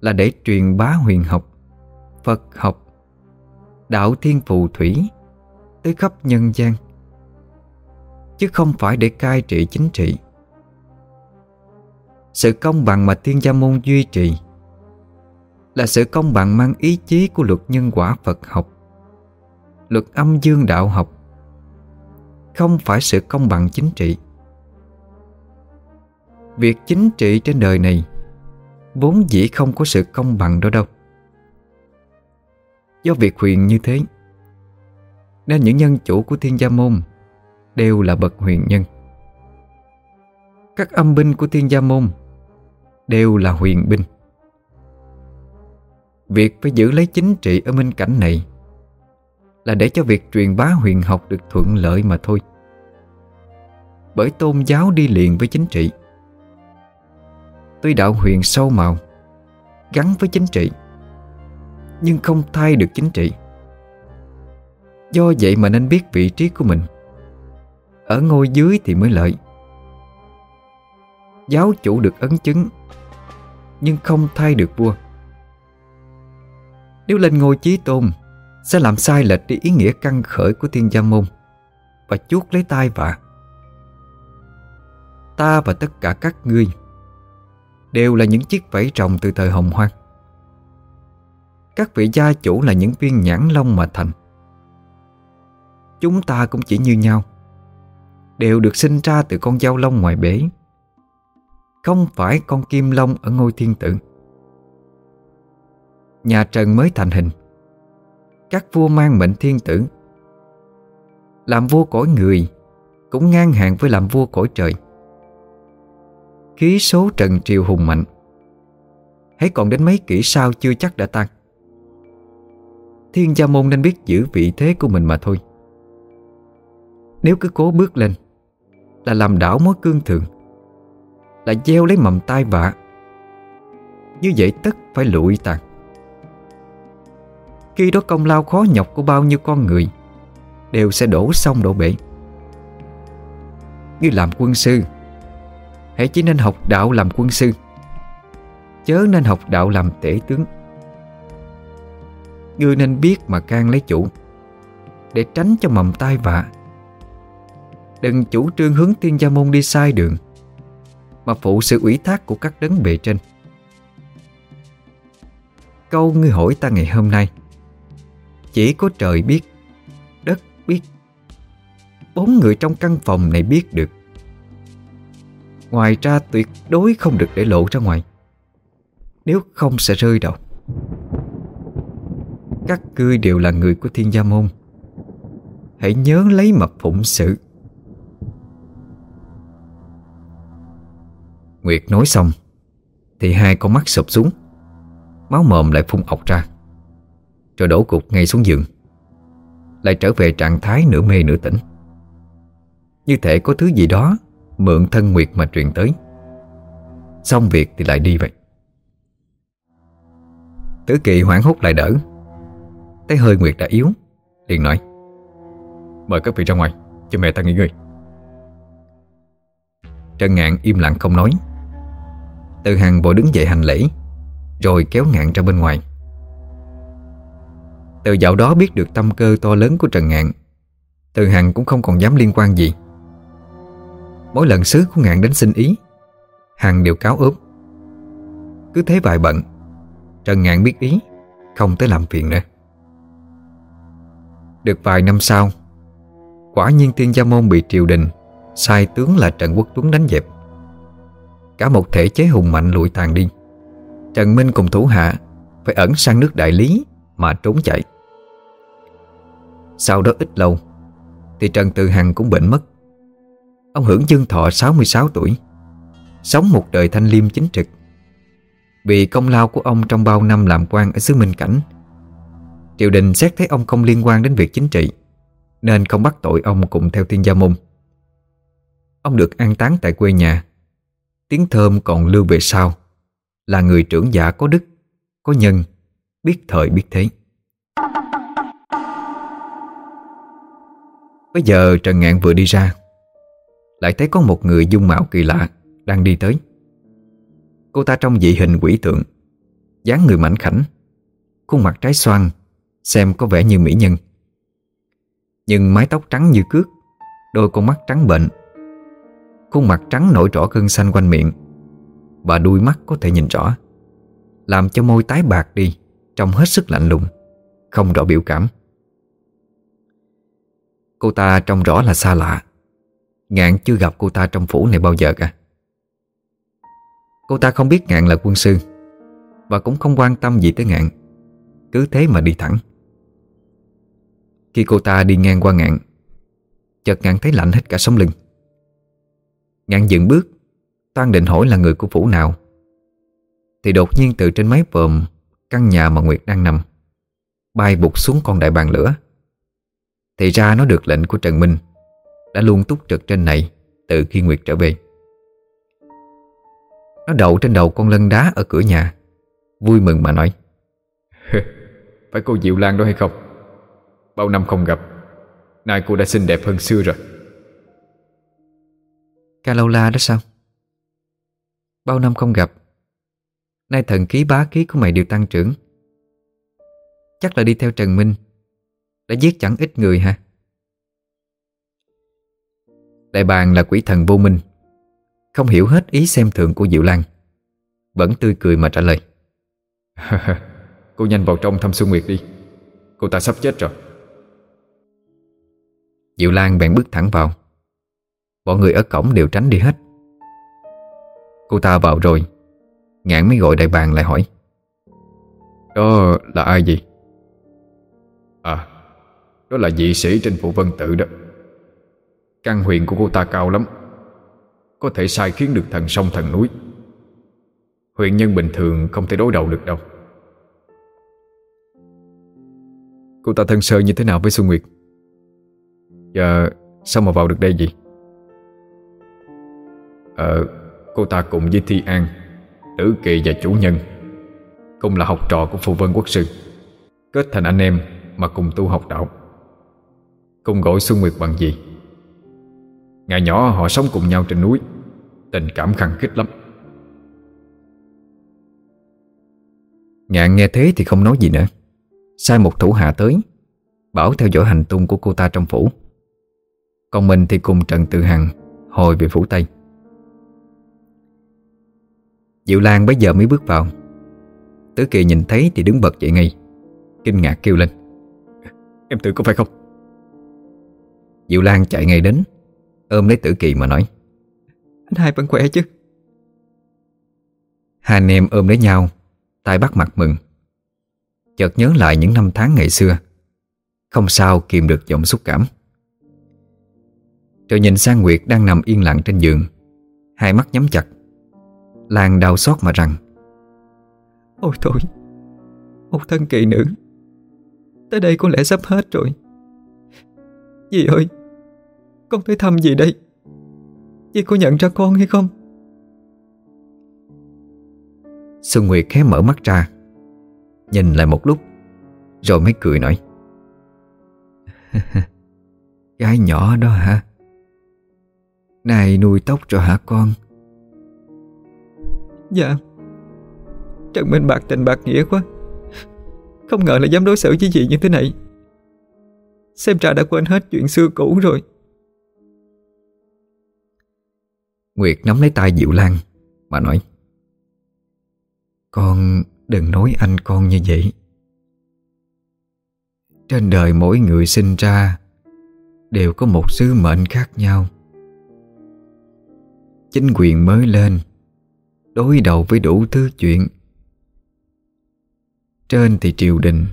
Là để truyền bá huyền học, Phật học, Đạo thiên phù thủy Tới khắp nhân gian. Chứ không phải để cai trị chính trị. Sự công bằng mà thiên gia môn duy trì Là sự công bằng mang ý chí của luật nhân quả Phật học, Luật âm dương đạo học, Không phải sự công bằng chính trị. Việc chính trị trên đời này Vốn dĩ không có sự công bằng đó đâu. Do việc huyền như thế, Nên những nhân chủ của thiên gia môn Đều là bậc huyền nhân. Các âm binh của thiên gia môn Đều là huyền binh. Việc phải giữ lấy chính trị ở minh cảnh này Là để cho việc truyền bá huyền học được thuận lợi mà thôi. Bởi tôn giáo đi liền với chính trị. Tuy đạo huyền sâu màu, Gắn với chính trị, Nhưng không thay được chính trị. Do vậy mà nên biết vị trí của mình. Ở ngôi dưới thì mới lợi. Giáo chủ được ấn chứng, Nhưng không thay được vua. Nếu lên ngôi chí tôn, Sẽ làm sai lệch đi ý nghĩa căn khởi của thiên gia môn Và chuốt lấy tai vạ. Ta và tất cả các ngươi Đều là những chiếc vảy rồng từ thời hồng hoang. Các vị gia chủ là những viên nhãn long mà thành. Chúng ta cũng chỉ như nhau. Đều được sinh ra từ con dao long ngoài bể. Không phải con kim long ở ngôi thiên tử. Nhà Trần mới thành hình. Các vua mang mệnh thiên tử. Làm vua cõi người, Cũng ngang hàng với làm vua cõi trời. Khí số trần triều hùng mạnh. Hãy còn đến mấy kỷ sau chưa chắc đã tăng. Thiên gia môn nên biết giữ vị thế của mình mà thôi. Nếu cứ cố bước lên là làm đảo mối cương thường, Là gieo lấy mầm tai vạ. Như vậy tất phải lụi tàn. Khi đó công lao khó nhọc của bao nhiêu con người Đều sẽ đổ sông đổ bể. Như làm quân sư, Hãy chỉ nên học đạo làm quân sư, Chớ nên học đạo làm tể tướng. Ngươi nên biết mà can lấy chủ Để tránh cho mầm tai vạ. Đừng chủ trương hướng tiên gia môn đi sai đường, Mà phụ sự ủy thác của các đấng bề trên. Câu ngươi hỏi ta ngày hôm nay, Chỉ có trời biết, Đất biết, Bốn người trong căn phòng này biết được. Ngoài ra tuyệt đối không được để lộ ra ngoài, Nếu không sẽ rơi đầu. Các ngươi đều là người của thiên gia môn, Hãy nhớ lấy mà phụng sự. Nguyệt nói xong, Thì hai con mắt sụp xuống, Máu mồm lại phun ọc ra, Rồi đổ cục ngay xuống giường, Lại trở về trạng thái nửa mê nửa tỉnh. Như thể có thứ gì đó Mượn thân Nguyệt mà truyền tới. Xong việc thì lại đi vậy. Tử kỳ hoảng hốt lại đỡ Thấy hơi Nguyệt đã yếu, liền nói, Mời các vị ra ngoài, Cho mẹ ta nghỉ ngơi. Trần Ngạn im lặng không nói. Từ Hằng vội đứng dậy hành lễ, Rồi kéo Ngạn ra bên ngoài. Từ dạo đó biết được tâm cơ to lớn của Trần Ngạn Từ Hằng cũng không còn dám liên quan gì. Mỗi lần sứ của ngạn đến xin ý, Hằng đều cáo ốp. Cứ thế vài bận, Trần Ngạn biết ý, Không tới làm phiền nữa. Được vài năm sau, Quả nhiên tiên gia môn bị triều đình Sai tướng là Trần Quốc Tuấn đánh dẹp. Cả một thể chế hùng mạnh lụi tàn đi. Trần Minh cùng thủ hạ Phải ẩn sang nước đại lý Mà trốn chạy. Sau đó ít lâu, Thì Trần Từ Hằng cũng bệnh mất. Ông hưởng dương thọ 66 tuổi, Sống một đời thanh liêm chính trực. Vì công lao của ông trong bao năm làm quan ở xứ Minh Cảnh, Triều đình xét thấy ông không liên quan đến việc chính trị, Nên không bắt tội ông cùng theo tiên gia môn. Ông được an táng tại quê nhà Tiếng thơm còn lưu về sau. Là người trưởng giả có đức, Có nhân, Biết thời biết thế. Bây giờ Trần Ngạn vừa đi ra, lại thấy có một người dung mạo kỳ lạ Đang đi tới. Cô ta trong dị hình quỷ tượng, dáng người mảnh khảnh, Khuôn mặt trái xoan, Xem có vẻ như mỹ nhân. Nhưng mái tóc trắng như cước, Đôi con mắt trắng bệnh Khuôn mặt trắng nổi rõ gân xanh quanh miệng. Và đuôi mắt có thể nhìn rõ. Làm cho môi tái bạc đi, Trông hết sức lạnh lùng, Không rõ biểu cảm. Cô ta trông rõ là xa lạ. Ngạn chưa gặp cô ta trong phủ này bao giờ cả. Cô ta không biết Ngạn là quân sư, Và cũng không quan tâm gì tới Ngạn. Cứ thế mà đi thẳng. Khi cô ta đi ngang qua Ngạn, Chợt Ngạn thấy lạnh hết cả sống lưng. Ngạn dừng bước, Toan định hỏi là người của phủ nào. Thì đột nhiên từ trên mái vòm, Căn nhà mà Nguyệt đang nằm, Bay bụt xuống con đại bàn lửa. Thì ra nó được lệnh của Trần Minh, Đã luôn túc trực trên này Từ khi Nguyệt trở về. Nó đậu trên đầu con lân đá ở cửa nhà, Vui mừng mà nói Phải cô Diệu Lan đó hay không? Bao năm không gặp, Nay cô đã xinh đẹp hơn xưa rồi. Calola đó sao? Bao năm không gặp? Nay thần ký bá ký của mày đều tăng trưởng. Chắc là đi theo Trần Minh. Đã giết chẳng ít người ha Đại bàng là quỷ thần vô minh. Không hiểu hết ý xem thường của Diệu Lan. Vẫn tươi cười mà trả lời. Cô nhanh vào trong thăm Xuân Nguyệt đi. Cô ta sắp chết rồi. Diệu Lan bèn bước thẳng vào Mọi người ở cổng đều tránh đi hết. Cô ta vào rồi. Ngạn mới gọi đại bàng lại hỏi. Đó là ai gì? À Đó là dị sĩ trên phủ vân tự đó. Căn huyền của cô ta cao lắm. Có thể sai khiến được thần sông thần núi. Huyện nhân bình thường không thể đối đầu được đâu. Cô ta thân sơ như thế nào với Xuân Nguyệt? Giờ sao mà vào được đây gì? Ờ Cô ta cùng với Thi An, Tử Kỳ và chủ nhân, Cùng là học trò của Phụ Vân Quốc Sư, Kết thành anh em Mà cùng tu học đạo. Cùng gọi Xuân Nguyệt bằng gì? Ngày nhỏ họ sống cùng nhau trên núi, Tình cảm khăng khít lắm. Ngạn nghe thế thì không nói gì nữa. Sai một thủ hạ tới, Bảo theo dõi hành tung của cô ta trong phủ. Còn mình thì cùng Trần Tự Hằng Hồi về phủ Tây. Diệu Lan bây giờ mới bước vào. Tứ Kỳ nhìn thấy thì đứng bật dậy ngay. Kinh ngạc kêu lên. Em tự có phải không? Diệu Lan chạy ngay đến, Ôm lấy Tử Kỳ mà nói. Anh hai vẫn khỏe chứ? Hai anh em ôm lấy nhau, tay bắt mặt mừng. Chợt nhớ lại những năm tháng ngày xưa, Không sao kìm được giọng xúc cảm. Rồi nhìn sang Nguyệt đang nằm yên lặng trên giường, Hai mắt nhắm chặt. Lan đau xót mà rằng Ôi thôi Một thân kỳ nữ Tới đây có lẽ sắp hết rồi. Dì ơi Con tới thăm gì đây. Dì có nhận ra con hay không? Xuân Nguyệt khé mở mắt ra Nhìn lại một lúc Rồi mới cười nói Gái nhỏ đó hả? Này nuôi tóc rồi hả con Dạ. Trần Minh bạc tình bạc nghĩa quá. Không ngờ là dám đối xử với chị như thế này. Xem ra đã quên hết chuyện xưa cũ rồi. Nguyệt nắm lấy tay Diệu Lan, Mà nói, Con đừng nói anh con như vậy. Trên đời mỗi người sinh ra Đều có một sứ mệnh khác nhau. Chính quyền mới lên Đối đầu với đủ thứ chuyện. Trên thì triều đình.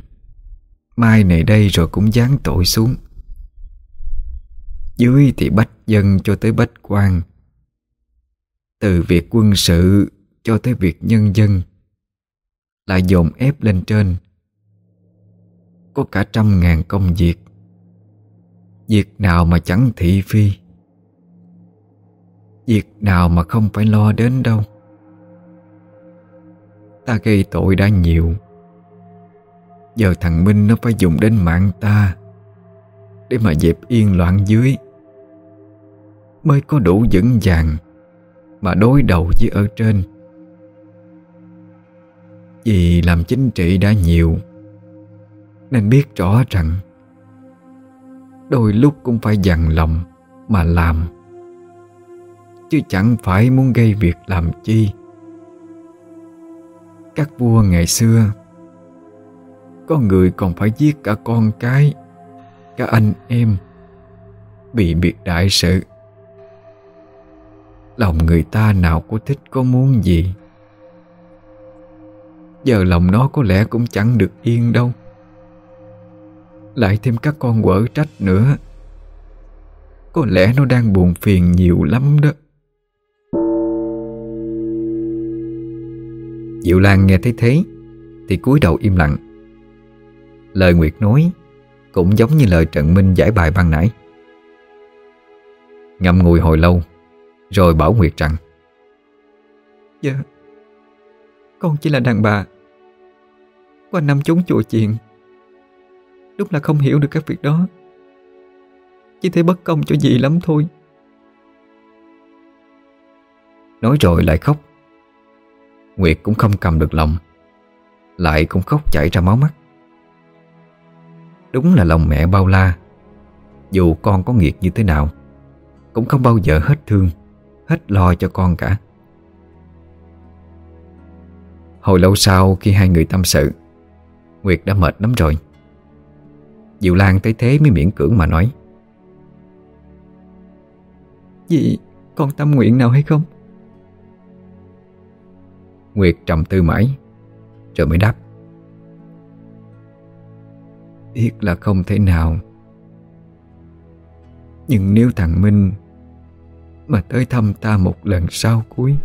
Mai này đây rồi cũng giáng tội xuống. Dưới thì bách dân cho tới bách quan. Từ việc quân sự cho tới việc nhân dân Lại dồn ép lên trên. Có cả trăm ngàn công việc. Việc nào mà chẳng thị phi? Việc nào mà không phải lo đến đâu? Ta gây tội đã nhiều. Giờ thằng Minh nó phải dùng đến mạng ta Để mà dẹp yên loạn dưới. Mới có đủ vững vàng Mà đối đầu với ở trên. Vì làm chính trị đã nhiều, Nên biết rõ rằng Đôi lúc cũng phải dằn lòng Mà làm, Chứ chẳng phải muốn gây việc làm chi. Các vua ngày xưa. Có người còn phải giết cả con cái, Cả anh em, Bị biệt đại sự. Lòng người ta nào có thích, có muốn gì? Giờ lòng nó có lẽ cũng chẳng được yên đâu. Lại thêm các con quở trách nữa. Có lẽ nó đang buồn phiền nhiều lắm đó. Diệu Lan nghe thấy thế Thì cúi đầu im lặng. Lời Nguyệt nói Cũng giống như lời Trần Minh giải bài ban nãy. Ngậm ngùi hồi lâu Rồi bảo Nguyệt rằng Dạ Con chỉ là đàn bà. Qua năm chúng chùa chiền Đúng là không hiểu được các việc đó. Chỉ thấy bất công cho dì lắm thôi. Nói rồi lại khóc Nguyệt cũng không cầm được lòng, Lại cũng khóc chảy ra máu mắt. Đúng là lòng mẹ bao la, Dù con có nghiệt như thế nào, Cũng không bao giờ hết thương, Hết lo cho con cả. Hồi lâu sau khi hai người tâm sự, Nguyệt đã mệt lắm rồi. Diệu Lan thấy thế mới miễn cưỡng mà nói, Dì còn tâm nguyện nào hay không? Nguyệt trầm tư mãi, Rồi mới đáp. Biết là không thể nào. Nhưng nếu thằng Minh Mà tới thăm ta một lần sau cuối,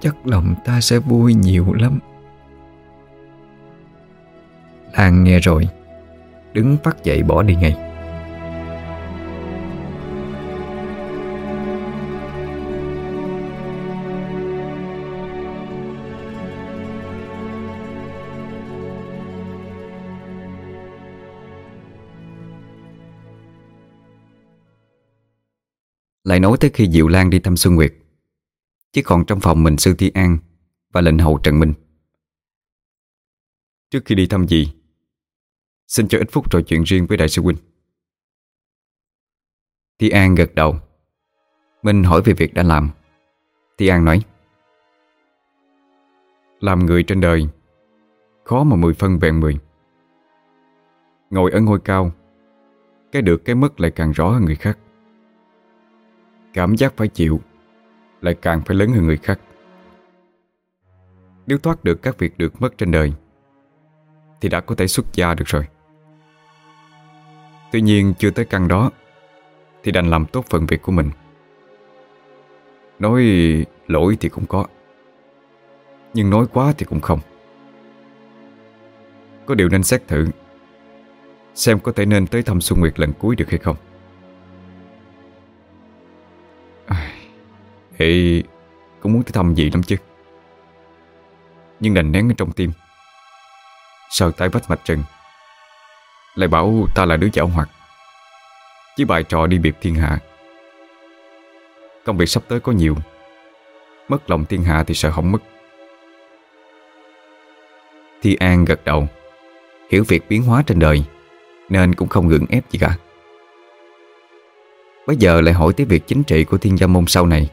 Chắc lòng ta sẽ vui nhiều lắm. Lan nghe rồi, Đứng phát dậy bỏ đi ngay. Lại nói tới khi Diệu Lan đi thăm Xuân Nguyệt Chỉ còn trong phòng mình Sư Thi An Và lệnh hầu Trần Minh. Trước khi đi thăm dì, Xin cho ít phút trò chuyện riêng với Đại sư Huynh. Thi An gật đầu. Minh hỏi về việc đã làm. Thi An nói, Làm người trên đời, Khó mà mười phân vẹn mười. Ngồi ở ngôi cao, Cái được cái mất lại càng rõ hơn người khác. Cảm giác phải chịu, Lại càng phải lớn hơn người khác. Nếu thoát được các việc được mất trên đời, Thì đã có thể xuất gia được rồi. Tuy nhiên, chưa tới căn đó, Thì đành làm tốt phần việc của mình. Nói lỗi thì cũng có, Nhưng nói quá thì cũng không. Có điều nên xét thử, Xem có thể nên tới thăm Xuân Nguyệt lần cuối được hay không. Thì cũng muốn tới thăm gì lắm chứ. Nhưng đành nén ở trong tim. Sợ tay vách mạch trần, Lại bảo ta là đứa giảo hoạt. Chứ bài trò đi biệt thiên hạ, Công việc sắp tới có nhiều. Mất lòng thiên hạ thì sợ hỏng mất. Thi An gật đầu, Hiểu việc biến hóa trên đời, Nên cũng không gượng ép gì cả. Bây giờ lại hỏi tới việc chính trị của thiên gia môn sau này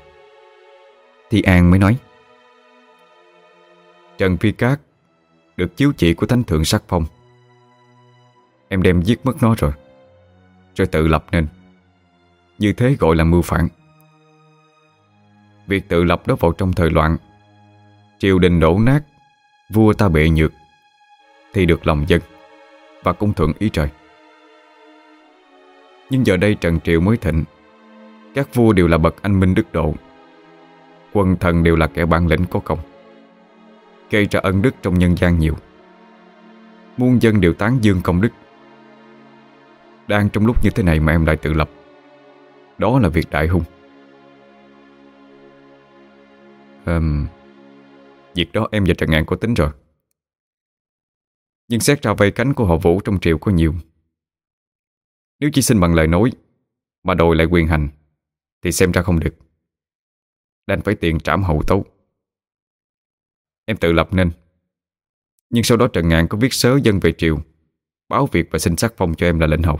thì An mới nói. Trần Phi Cát Được chiếu chỉ của Thánh Thượng sắc phong. Em đem giết mất nó rồi Rồi tự lập nên. Như thế gọi là mưu phản. Việc tự lập đó vào trong thời loạn. Triều đình đổ nát, Vua ta bệ nhược, Thì được lòng dân Và cũng thuận ý trời. Nhưng giờ đây Trần Triều mới thịnh, Các vua đều là bậc anh minh đức độ. Quân thần đều là kẻ bản lĩnh có công. Gây ra ân đức trong nhân gian nhiều. Muôn dân đều tán dương công đức. Đang trong lúc như thế này mà em lại tự lập. Đó là việc đại hung. Um, Việc đó em và Trần Ngạn có tính rồi. Nhưng xét ra vây cánh của họ Vũ trong triều có nhiều. Nếu chỉ xin bằng lời nói Mà đòi lại quyền hành Thì xem ra không được. Đành phải tiền trảm hậu tấu. Em tự lập nên. Nhưng sau đó Trần Ngạn có viết sớ dân về triều, Báo việc và xin sắc phong cho em là lệnh hầu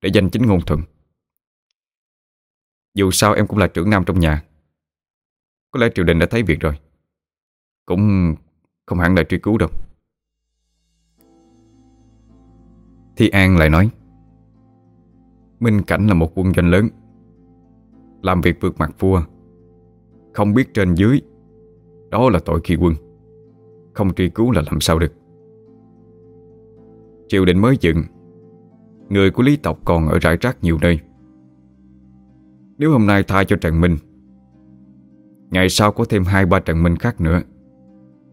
Để danh chính ngôn thuận. Dù sao em cũng là trưởng nam trong nhà. Có lẽ triều đình đã thấy việc rồi. Cũng không hẳn là truy cứu đâu. Thi An lại nói, Minh Cảnh là một quân doanh lớn, Làm việc vượt mặt vua không biết trên dưới, Đó là tội khi quân. Không truy cứu là làm sao được. Triều đình mới dựng. Người của lý tộc còn ở rải rác nhiều nơi. Nếu hôm nay tha cho Trần Minh, Ngày sau có thêm hai ba Trần Minh khác nữa,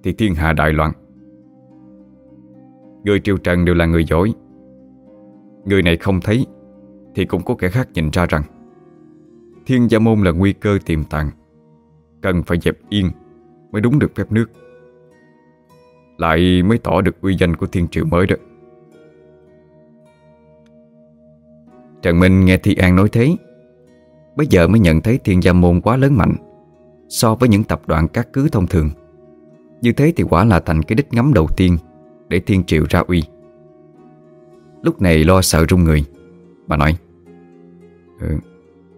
Thì thiên hạ đại loạn. Người triều Trần đều là người giỏi. Người này không thấy, Thì cũng có kẻ khác nhìn ra rằng, Thiên gia môn là nguy cơ tiềm tàng. Cần phải dẹp yên Mới đúng được phép nước. Lại mới tỏ được uy danh của thiên triệu mới đó. Trần Minh nghe Thi An nói thế Bây giờ mới nhận thấy thiên gia môn quá lớn mạnh So với những tập đoàn các cứ thông thường. Như thế thì quả là thành cái đích ngắm đầu tiên Để thiên triệu ra uy. Lúc này lo sợ run người Bà nói ừ,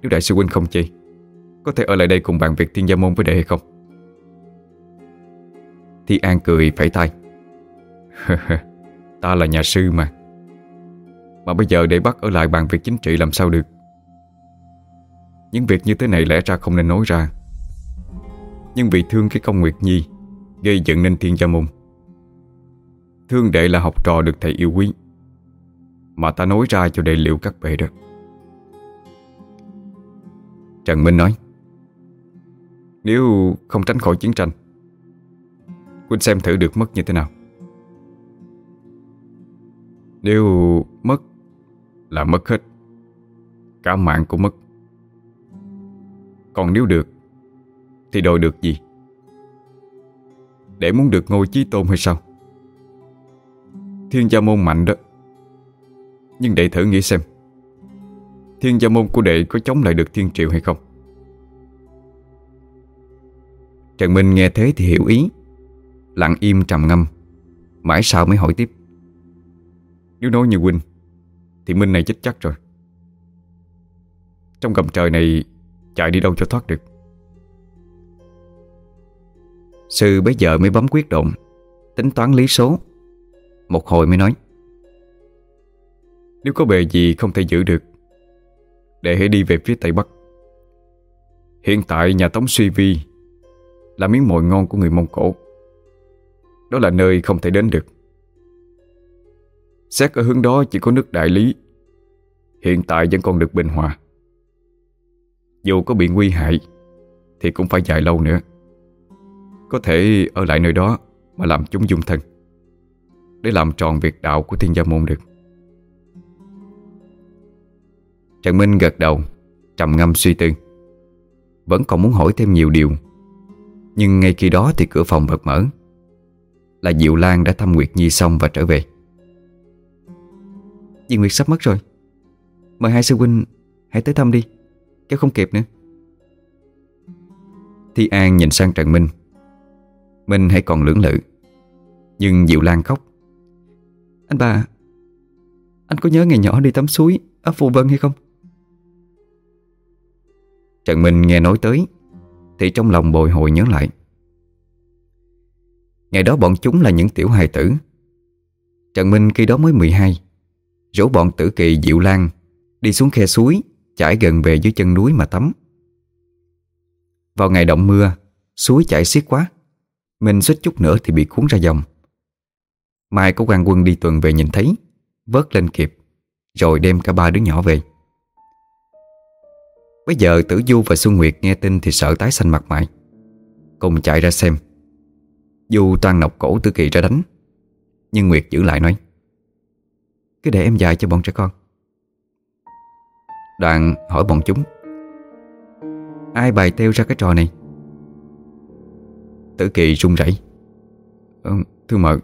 Nếu đại sư huynh không chi có thể ở lại đây cùng bàn việc thiên gia môn với đệ hay không? Thi An cười phẩy tay. Ta là nhà sư mà. Mà bây giờ để bắt ở lại bàn việc chính trị làm sao được? Những việc như thế này lẽ ra không nên nói ra. Nhưng vì thương cái công Nguyệt Nhi, Gây dựng nên thiên gia môn. Thương đệ là học trò được thầy yêu quý. Mà ta nói ra cho đệ liệu các bệ đó. Trần Minh nói nếu không tránh khỏi chiến tranh, Quỳnh xem thử được mất như thế nào. Nếu mất Là mất hết, Cả mạng cũng mất. Còn nếu được, Thì đòi được gì? Để muốn được ngôi chí tôn hay sao? Thiên gia môn mạnh đó. Nhưng đệ thử nghĩ xem, Thiên gia môn của đệ có chống lại được thiên triệu hay không? Trần Minh nghe thế thì hiểu ý. Lặng im trầm ngâm, Mãi sau mới hỏi tiếp. Nếu nói như huynh, Thì Minh này chết chắc rồi. Trong gầm trời này, Chạy đi đâu cho thoát được? Sư bấy giờ mới bấm quyết động, Tính toán lý số. Một hồi mới nói, Nếu có bề gì không thể giữ được, Để hãy đi về phía Tây Bắc. Hiện tại nhà Tống Suy Vi là miếng mồi ngon của người Mông Cổ. Đó là nơi không thể đến được. Xét ở hướng đó chỉ có nước Đại Lý. Hiện tại vẫn còn được bình hòa. Dù có bị nguy hại, Thì cũng phải dài lâu nữa. Có thể ở lại nơi đó Mà làm chúng dung thân, Để làm tròn việc đạo của thiên gia môn được. Trần Minh gật đầu, Trầm ngâm suy tư. Vẫn còn muốn hỏi thêm nhiều điều. Nhưng ngay khi đó thì cửa phòng bật mở. Là Diệu Lan đã thăm Nguyệt Nhi xong và trở về. Dì Nguyệt sắp mất rồi. Mời hai sư huynh hãy tới thăm đi. Kéo không kịp nữa. Thi An nhìn sang Trần Minh. Minh hãy còn lưỡng lự. Nhưng Diệu Lan khóc. Anh bà, Anh có nhớ ngày nhỏ đi tắm suối Ở Phù Vân hay không? Trần Minh nghe nói tới. Thì trong lòng bồi hồi nhớ lại. Ngày đó bọn chúng là những tiểu hài tử. Trần Minh khi đó mới 12 Rủ bọn tử kỳ Diệu Lan Đi xuống khe suối Chảy gần về dưới chân núi mà tắm. Vào ngày động mưa, Suối chảy xiết quá mình suýt chút nữa thì bị cuốn ra dòng. Mai có quan quân đi tuần về nhìn thấy, Vớt lên kịp, Rồi đem cả ba đứa nhỏ về. Bây giờ Tử Du và Xuân Nguyệt nghe tin thì sợ tái xanh mặt mày. Cùng chạy ra xem. Du toan nọc cổ Tử Kỳ ra đánh Nhưng Nguyệt giữ lại nói Cứ để em dạy cho bọn trẻ con. Đoạn hỏi bọn chúng Ai bày teo ra cái trò này? Tử Kỳ run rẩy ừ, Thưa mợ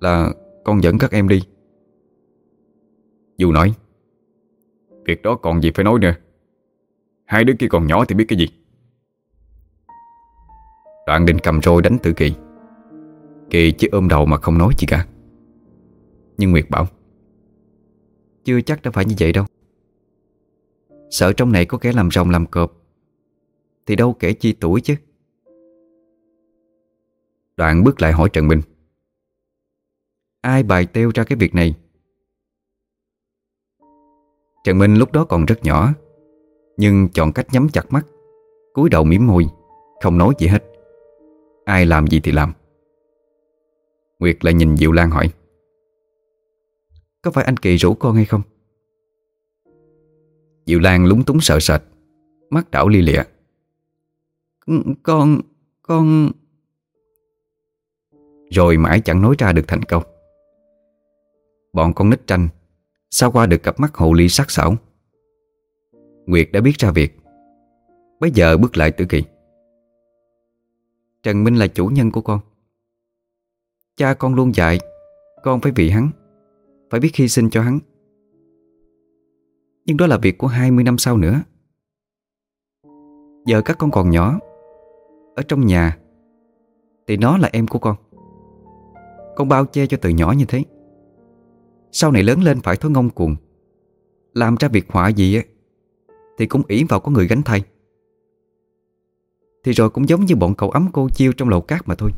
Là con dẫn các em đi. Du nói Việc đó còn gì phải nói nữa. Hai đứa kia còn nhỏ thì biết cái gì? Đoạn định cầm roi đánh Tử Kỳ. Kỳ chỉ ôm đầu mà không nói gì cả. Nhưng Nguyệt bảo, Chưa chắc đã phải như vậy đâu. Sợ trong này có kẻ làm rồng làm cọp, Thì đâu kẻ chi tuổi chứ? Đoạn bước lại hỏi Trần Minh Ai bài teo ra cái việc này? Trần Minh lúc đó còn rất nhỏ nhưng chọn cách nhắm chặt mắt cúi đầu mím môi Không nói gì hết. Ai làm gì thì làm. Nguyệt lại nhìn Diệu Lan hỏi Có phải anh Kỳ rủ con hay không? Diệu Lan lúng túng sợ sệt Mắt đảo li lịa. Con, con Rồi mãi chẳng nói ra được thành câu. Bọn con nít tranh Sao qua được cặp mắt hồ ly sắc sảo? Nguyệt đã biết ra việc. Bây giờ bước lại tử kỳ. Trần Minh là chủ nhân của con. Cha con luôn dạy, Con phải vì hắn, Phải biết hy sinh cho hắn. Nhưng đó là việc của 20 năm sau nữa. Giờ các con còn nhỏ, Ở trong nhà, Thì nó là em của con. Con bao che cho từ nhỏ như thế. Sau này lớn lên phải thối ngông cuồng, Làm ra việc họa gì ấy. Thì cũng ỷ vào có người gánh thay Thì rồi cũng giống như bọn cậu ấm cô chiêu trong lầu cát mà thôi.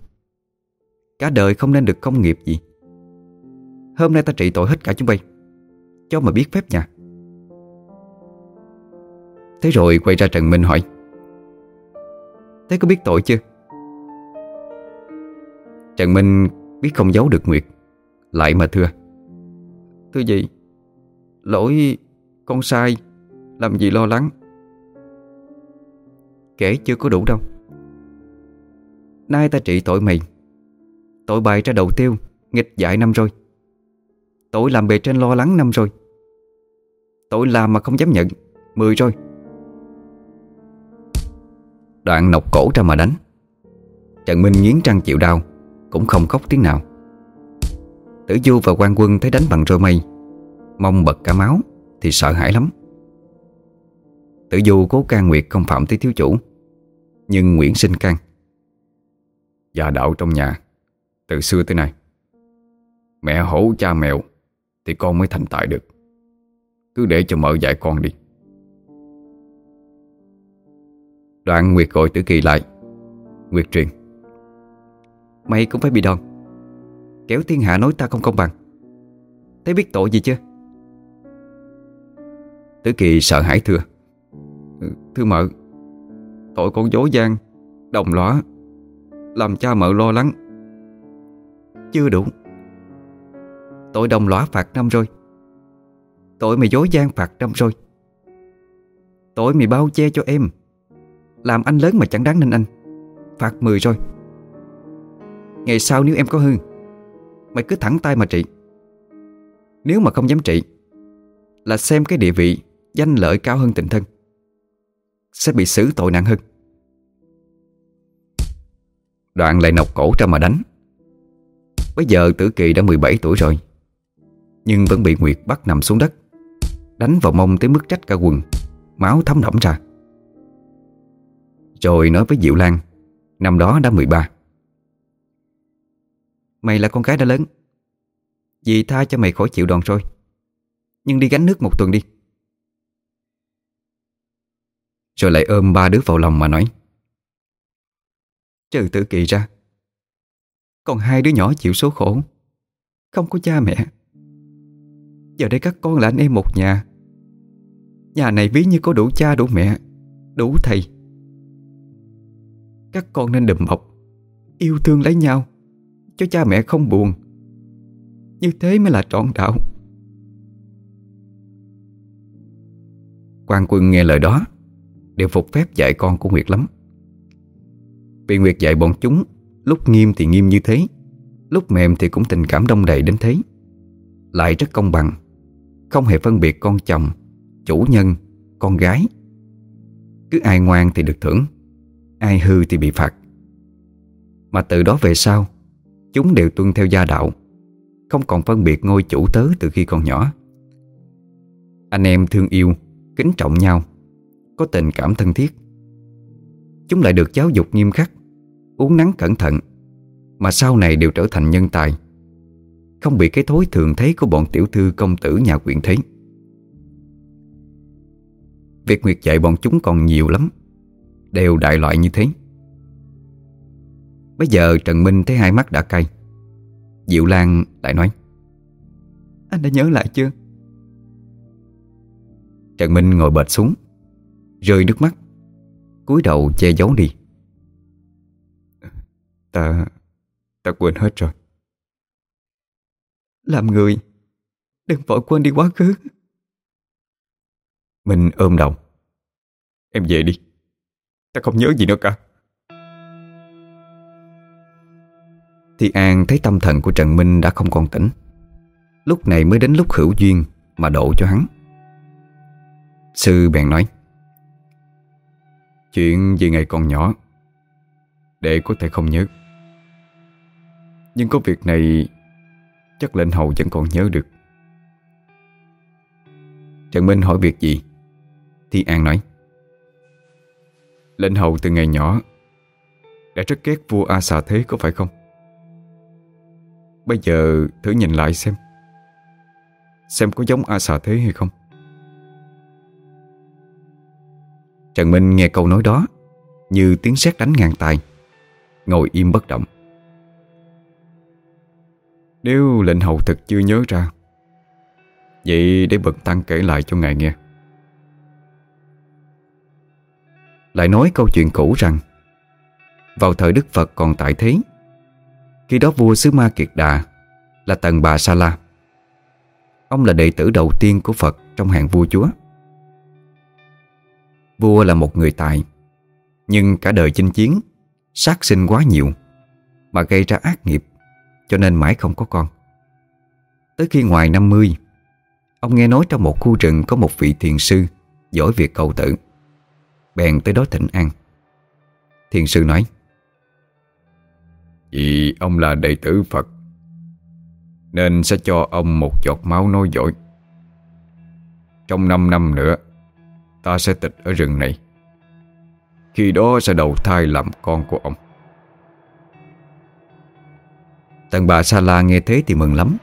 Cả đời không nên được công nghiệp gì. Hôm nay ta trị tội hết cả chúng bay. Cho mà biết phép nhà. Thế rồi quay ra Trần Minh hỏi. Thế có biết tội chưa? Trần Minh biết không giấu được Nguyệt. Lại mà thưa. Thưa gì? Lỗi con sai. Làm gì lo lắng? Kể chưa có đủ đâu. Nay ta trị tội mày. Tội bày ra đầu tiêu, Nghịch dại năm rồi. Tội làm bề trên lo lắng năm rồi. Tội làm mà không dám nhận, Mười rồi. Đoạn nọc cổ ra mà đánh. Trần Minh nghiến răng chịu đau, Cũng không khóc tiếng nào. Tử Du và quan quân thấy đánh bằng roi mây, Mong bật cả máu Thì sợ hãi lắm. Tự dù cố can nguyệt không phạm tới thiếu chủ, Nhưng Nguyễn sinh can Gia đạo trong nhà Từ xưa tới nay, Mẹ hổ cha mèo Thì con mới thành tài được. Cứ để cho mợ dạy con đi. Đoạn Nguyệt gọi Tử Kỳ lại, Nguyệt truyền, Mày cũng phải bị đòn. Kéo thiên hạ nói ta không công bằng. Thấy biết tội gì chưa? Tử Kỳ sợ hãi thưa Thưa mợ. Tội con dối gian, Đồng lõa, Làm cha mợ lo lắng. Chưa đủ. Tội đồng lõa phạt năm rồi Tội mày dối gian phạt năm rồi Tội mày bao che cho em. Làm anh lớn mà chẳng đáng nên anh. Phạt 10 rồi Ngày sau nếu em có hư, Mày cứ thẳng tay mà trị. Nếu mà không dám trị, Là xem cái địa vị, Danh lợi cao hơn tình thân. Sẽ bị xử tội nặng hơn. Đoạn lại nọc cổ ra mà đánh. Bây giờ tử kỳ đã 17 tuổi rồi, Nhưng vẫn bị Nguyệt bắt nằm xuống đất, Đánh vào mông tới mức trách cả quần, Máu thấm đẫm ra. Rồi nói với Diệu Lan, Năm đó đã 13 Mày là con gái đã lớn, Dì tha cho mày khỏi chịu đòn rồi, Nhưng đi gánh nước một tuần đi. Rồi lại ôm ba đứa vào lòng mà nói. Trừ tự kỳ ra, Còn hai đứa nhỏ chịu số khổ. Không có cha mẹ. Giờ đây các con là anh em một nhà. Nhà này ví như có đủ cha đủ mẹ, Đủ thầy. Các con nên đùm bọc, Yêu thương lấy nhau, Cho cha mẹ không buồn. Như thế mới là trọn đạo. Quan quân nghe lời đó Đều phục phép dạy con của Nguyệt lắm. Vì Nguyệt dạy bọn chúng Lúc nghiêm thì nghiêm như thế Lúc mềm thì cũng tình cảm đông đầy đến thế. Lại rất công bằng Không hề phân biệt con chồng Chủ nhân, con gái. Cứ ai ngoan thì được thưởng Ai hư thì bị phạt. Mà từ đó về sau Chúng đều tuân theo gia đạo Không còn phân biệt ngôi chủ tớ từ khi còn nhỏ. Anh em thương yêu Kính trọng nhau. Có tình cảm thân thiết. Chúng lại được giáo dục nghiêm khắc Uống nắng cẩn thận Mà sau này đều trở thành nhân tài. Không bị cái thối thường thấy Của bọn tiểu thư công tử nhà quyện thế. Việc Nguyệt dạy bọn chúng còn nhiều lắm Đều đại loại như thế. Bây giờ Trần Minh thấy hai mắt đã cay Diệu Lan lại nói Anh đã nhớ lại chưa? Trần Minh ngồi bệt xuống Rơi nước mắt. Cúi đầu che giấu đi. Ta Ta quên hết rồi. Làm người Đừng vội quên đi quá khứ. Minh ôm đầu. Em về đi. Ta không nhớ gì nữa cả. Thi An thấy tâm thần của Trần Minh đã không còn tỉnh. Lúc này mới đến lúc hữu duyên Mà độ cho hắn. Sư bèn nói Chuyện về ngày còn nhỏ Đệ có thể không nhớ. Nhưng có việc này Chắc lệnh hầu vẫn còn nhớ được. Trần Minh hỏi việc gì? Thi An nói. Lệnh hầu từ ngày nhỏ Đã rất ghét vua A xà thế có phải không? Bây giờ thử nhìn lại xem. Xem có giống A xà thế hay không? Trần Minh nghe câu nói đó, Như tiếng sét đánh ngang tai. Ngồi im bất động. Nếu lệnh hầu thực chưa nhớ ra, Vậy để bậc tăng kể lại cho ngài nghe. Lại nói câu chuyện cũ rằng, Vào thời Đức Phật còn tại thế, Khi đó vua xứ Ma Kiệt Đà Là Tần Bà Sa La. Ông là đệ tử đầu tiên của Phật Trong hàng vua chúa. Vua là một người tài. Nhưng cả đời chinh chiến, Sát sinh quá nhiều Mà gây ra ác nghiệp, Cho nên mãi không có con. Tới khi ngoài 50 Ông nghe nói trong một khu rừng Có một vị thiền sư Giỏi việc cầu tự, Bèn tới đó thỉnh an. Thiền sư nói, Vì ông là đệ tử Phật, Nên sẽ cho ông một giọt máu nói dối Trong 5 năm nữa Ta sẽ tịch ở rừng này. Khi đó sẽ đầu thai làm con của ông. Tần bà Sa La nghe thế thì mừng lắm.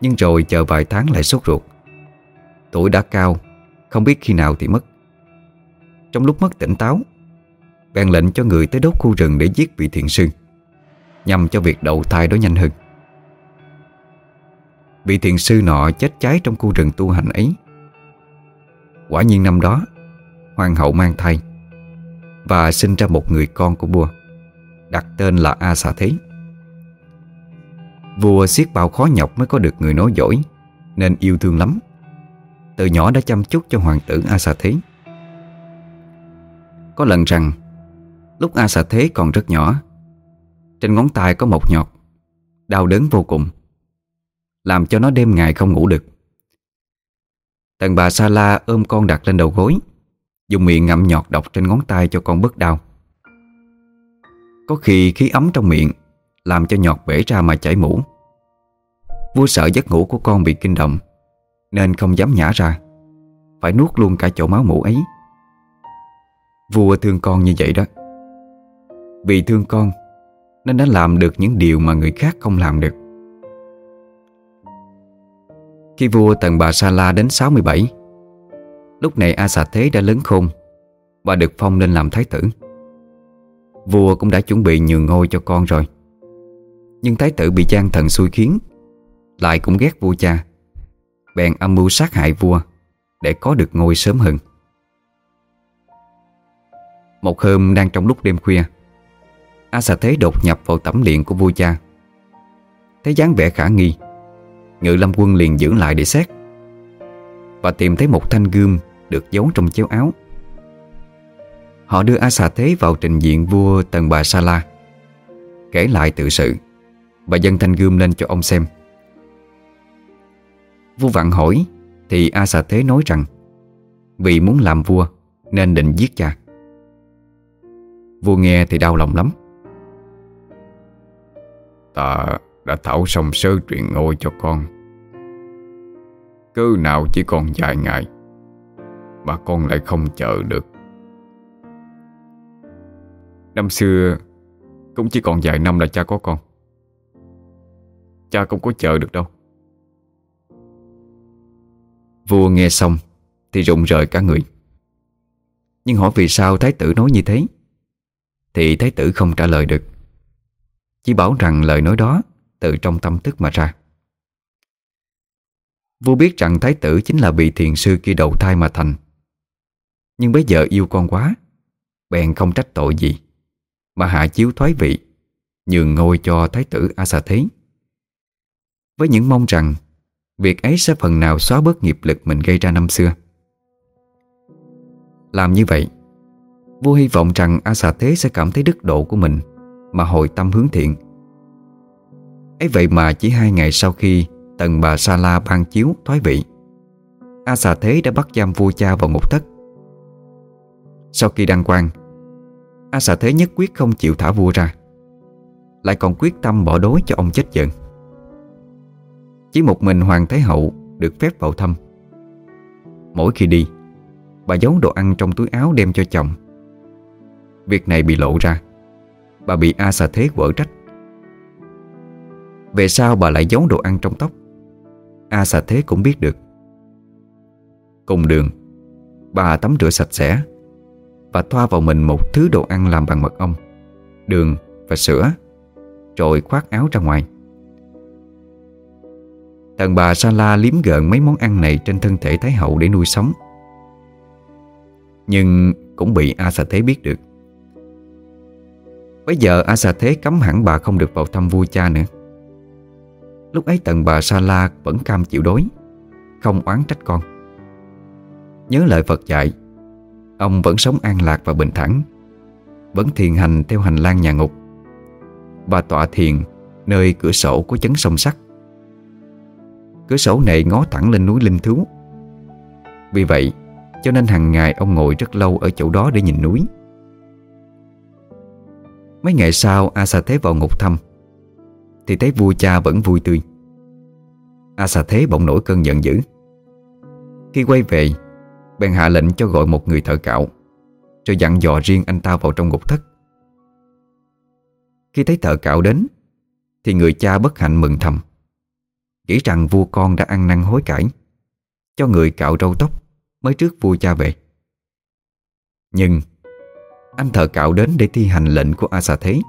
Nhưng rồi chờ vài tháng lại sốt ruột. Tuổi đã cao, Không biết khi nào thì mất. Trong lúc mất tỉnh táo, Bèn lệnh cho người tới đốt khu rừng để giết vị thiện sư, Nhằm cho việc đầu thai đó nhanh hơn. Vị thiền sư nọ chết cháy trong khu rừng tu hành ấy. Quả nhiên năm đó, Hoàng hậu mang thai Và sinh ra một người con của vua, Đặt tên là A Xà Thế. Vua siết bao khó nhọc mới có được người nói giỏi, Nên yêu thương lắm. Từ nhỏ đã chăm chút cho hoàng tử A Xà Thế. Có lần rằng, Lúc A Xà Thế còn rất nhỏ, Trên ngón tay có một nhọt, Đau đớn vô cùng, Làm cho nó đêm ngày không ngủ được. Tần bà Sa La ôm con đặt lên đầu gối. Dùng miệng ngậm nhọt độc trên ngón tay cho con bớt đau. Có khi khí ấm trong miệng Làm cho nhọt bể ra mà chảy mũ. Vua sợ giấc ngủ của con bị kinh động, Nên không dám nhả ra. Phải nuốt luôn cả chỗ máu mũ ấy. Vua thương con như vậy đó. Vì thương con, Nên đã làm được những điều mà người khác không làm được. Khi vua Tần Bà Sa La đến 67 Lúc này A Xà Thế đã lớn khôn Và được phong lên làm thái tử. Vua cũng đã chuẩn bị nhường ngôi cho con rồi. Nhưng thái tử bị gian thần xui khiến, Lại cũng ghét vua cha, Bèn âm mưu sát hại vua Để có được ngôi sớm hơn. Một hôm đang trong lúc đêm khuya A xà thế đột nhập vào tẩm điện của vua cha. Thấy dáng vẻ khả nghi Ngự lâm quân liền giữ lại để xét. Và tìm thấy một thanh gươm Được giấu trong chéo áo. Họ đưa A xà thế vào trình diện vua Tần Bà Sa La, Kể lại tự sự, Và dâng thanh gươm lên cho ông xem. Vua vặn hỏi, Thì A xà thế nói rằng, Vì muốn làm vua, Nên định giết cha. Vua nghe thì đau lòng lắm. Ta đã thảo xong sơ truyền ngôi cho con. Cứ nào chỉ còn vài ngày, Mà con lại không chờ được. Năm xưa, Cũng chỉ còn vài năm là cha có con. Cha không có chờ được đâu. Vua nghe xong Thì rụng rời cả người. Nhưng hỏi vì sao thái tử nói như thế? Thì thái tử không trả lời được. Chỉ bảo rằng lời nói đó từ trong tâm thức mà ra. Vua biết rằng thái tử chính là vị thiền sư kia đầu thai mà thành. Nhưng bây giờ yêu con quá, Bèn không trách tội gì, Mà hạ chiếu thoái vị, Nhường ngôi cho thái tử Asa Thế Với những mong rằng, Việc ấy sẽ phần nào xóa bớt nghiệp lực mình gây ra năm xưa. Làm như vậy, Vua hy vọng rằng Asa Thế sẽ cảm thấy đức độ của mình, Mà hồi tâm hướng thiện ấy vậy mà chỉ hai ngày sau khi Tần bà Sa La ban chiếu thoái vị A xà thế đã bắt giam vua cha vào ngục thất. Sau khi đăng quang A xà thế nhất quyết không chịu thả vua ra, Lại còn quyết tâm bỏ đối cho ông chết giận Chỉ một mình Hoàng Thái Hậu được phép vào thăm. Mỗi khi đi, Bà giấu đồ ăn trong túi áo đem cho chồng. Việc này bị lộ ra, Bà bị A xà thế quở trách. Về sau bà lại giấu đồ ăn trong tóc. A xà thế cũng biết được. Cùng đường, Bà tắm rửa sạch sẽ Và thoa vào mình một thứ đồ ăn làm bằng mật ong, Đường và sữa, Rồi khoác áo ra ngoài. Tần bà Sa La liếm gợn mấy món ăn này Trên thân thể Thái Hậu để nuôi sống. Nhưng cũng bị A xà thế biết được. Bây giờ A xà thế cấm hẳn bà không được vào thăm vua cha nữa. Lúc ấy tần bà Sa La vẫn cam chịu đối, Không oán trách con. Nhớ lời Phật dạy, Ông vẫn sống an lạc và bình thản, Vẫn thiền hành theo hành lang nhà ngục. Và tọa thiền Nơi cửa sổ có chấn sông sắt. Cửa sổ này ngó thẳng lên núi Linh Thú. Vì vậy, Cho nên hàng ngày ông ngồi rất lâu Ở chỗ đó để nhìn núi. Mấy ngày sau, A Sa Thế vào ngục thăm thì thấy vua cha vẫn vui tươi. A xà thế bỗng nổi cơn giận dữ. Khi quay về, Bèn hạ lệnh cho gọi một người thợ cạo, Rồi dặn dò riêng anh ta vào trong ngục thất. Khi thấy thợ cạo đến, Thì người cha bất hạnh mừng thầm, Nghĩ rằng vua con đã ăn năn hối cải, Cho người cạo râu tóc Mới trước vua cha về. Nhưng Anh thợ cạo đến để thi hành lệnh của A xà thế.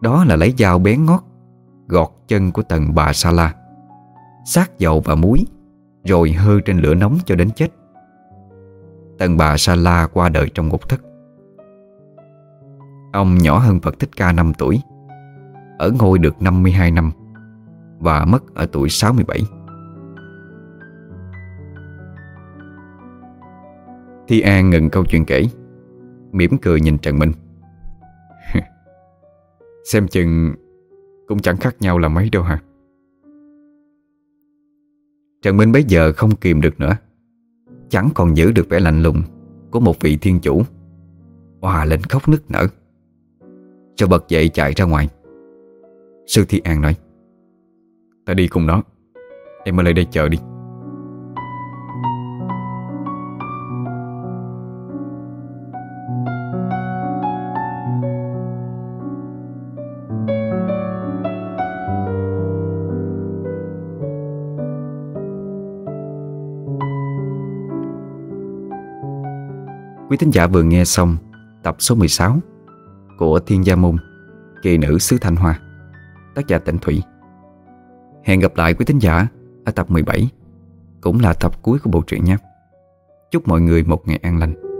Đó là lấy dao bén ngót Gọt chân của tần bà Sa La Sát dầu và muối, Rồi hơ trên lửa nóng cho đến chết. Tần bà Sa La qua đời trong ngục thất. Ông nhỏ hơn Phật Thích Ca 5 tuổi, Ở ngôi được 52 năm Và mất ở tuổi 67 Thi An ngừng câu chuyện kể, mỉm cười nhìn Trần Minh. Xem chừng cũng chẳng khác nhau là mấy đâu hả? Trần Minh bấy giờ không kìm được nữa. Chẳng còn giữ được vẻ lạnh lùng Của một vị thiên chủ. Hòa lên khóc nức nở. Cho bật dậy chạy ra ngoài. Sư Thi An nói, Ta đi cùng nó. Em ở lại đây chờ đi. Quý thính giả vừa nghe xong tập số 16 của Thiên Gia Môn, kỳ nữ xứ Thanh Hoa, tác giả Tịnh Thủy. Hẹn gặp lại quý thính giả ở tập 17, cũng là tập cuối của bộ truyện nhé. Chúc mọi người một ngày an lành.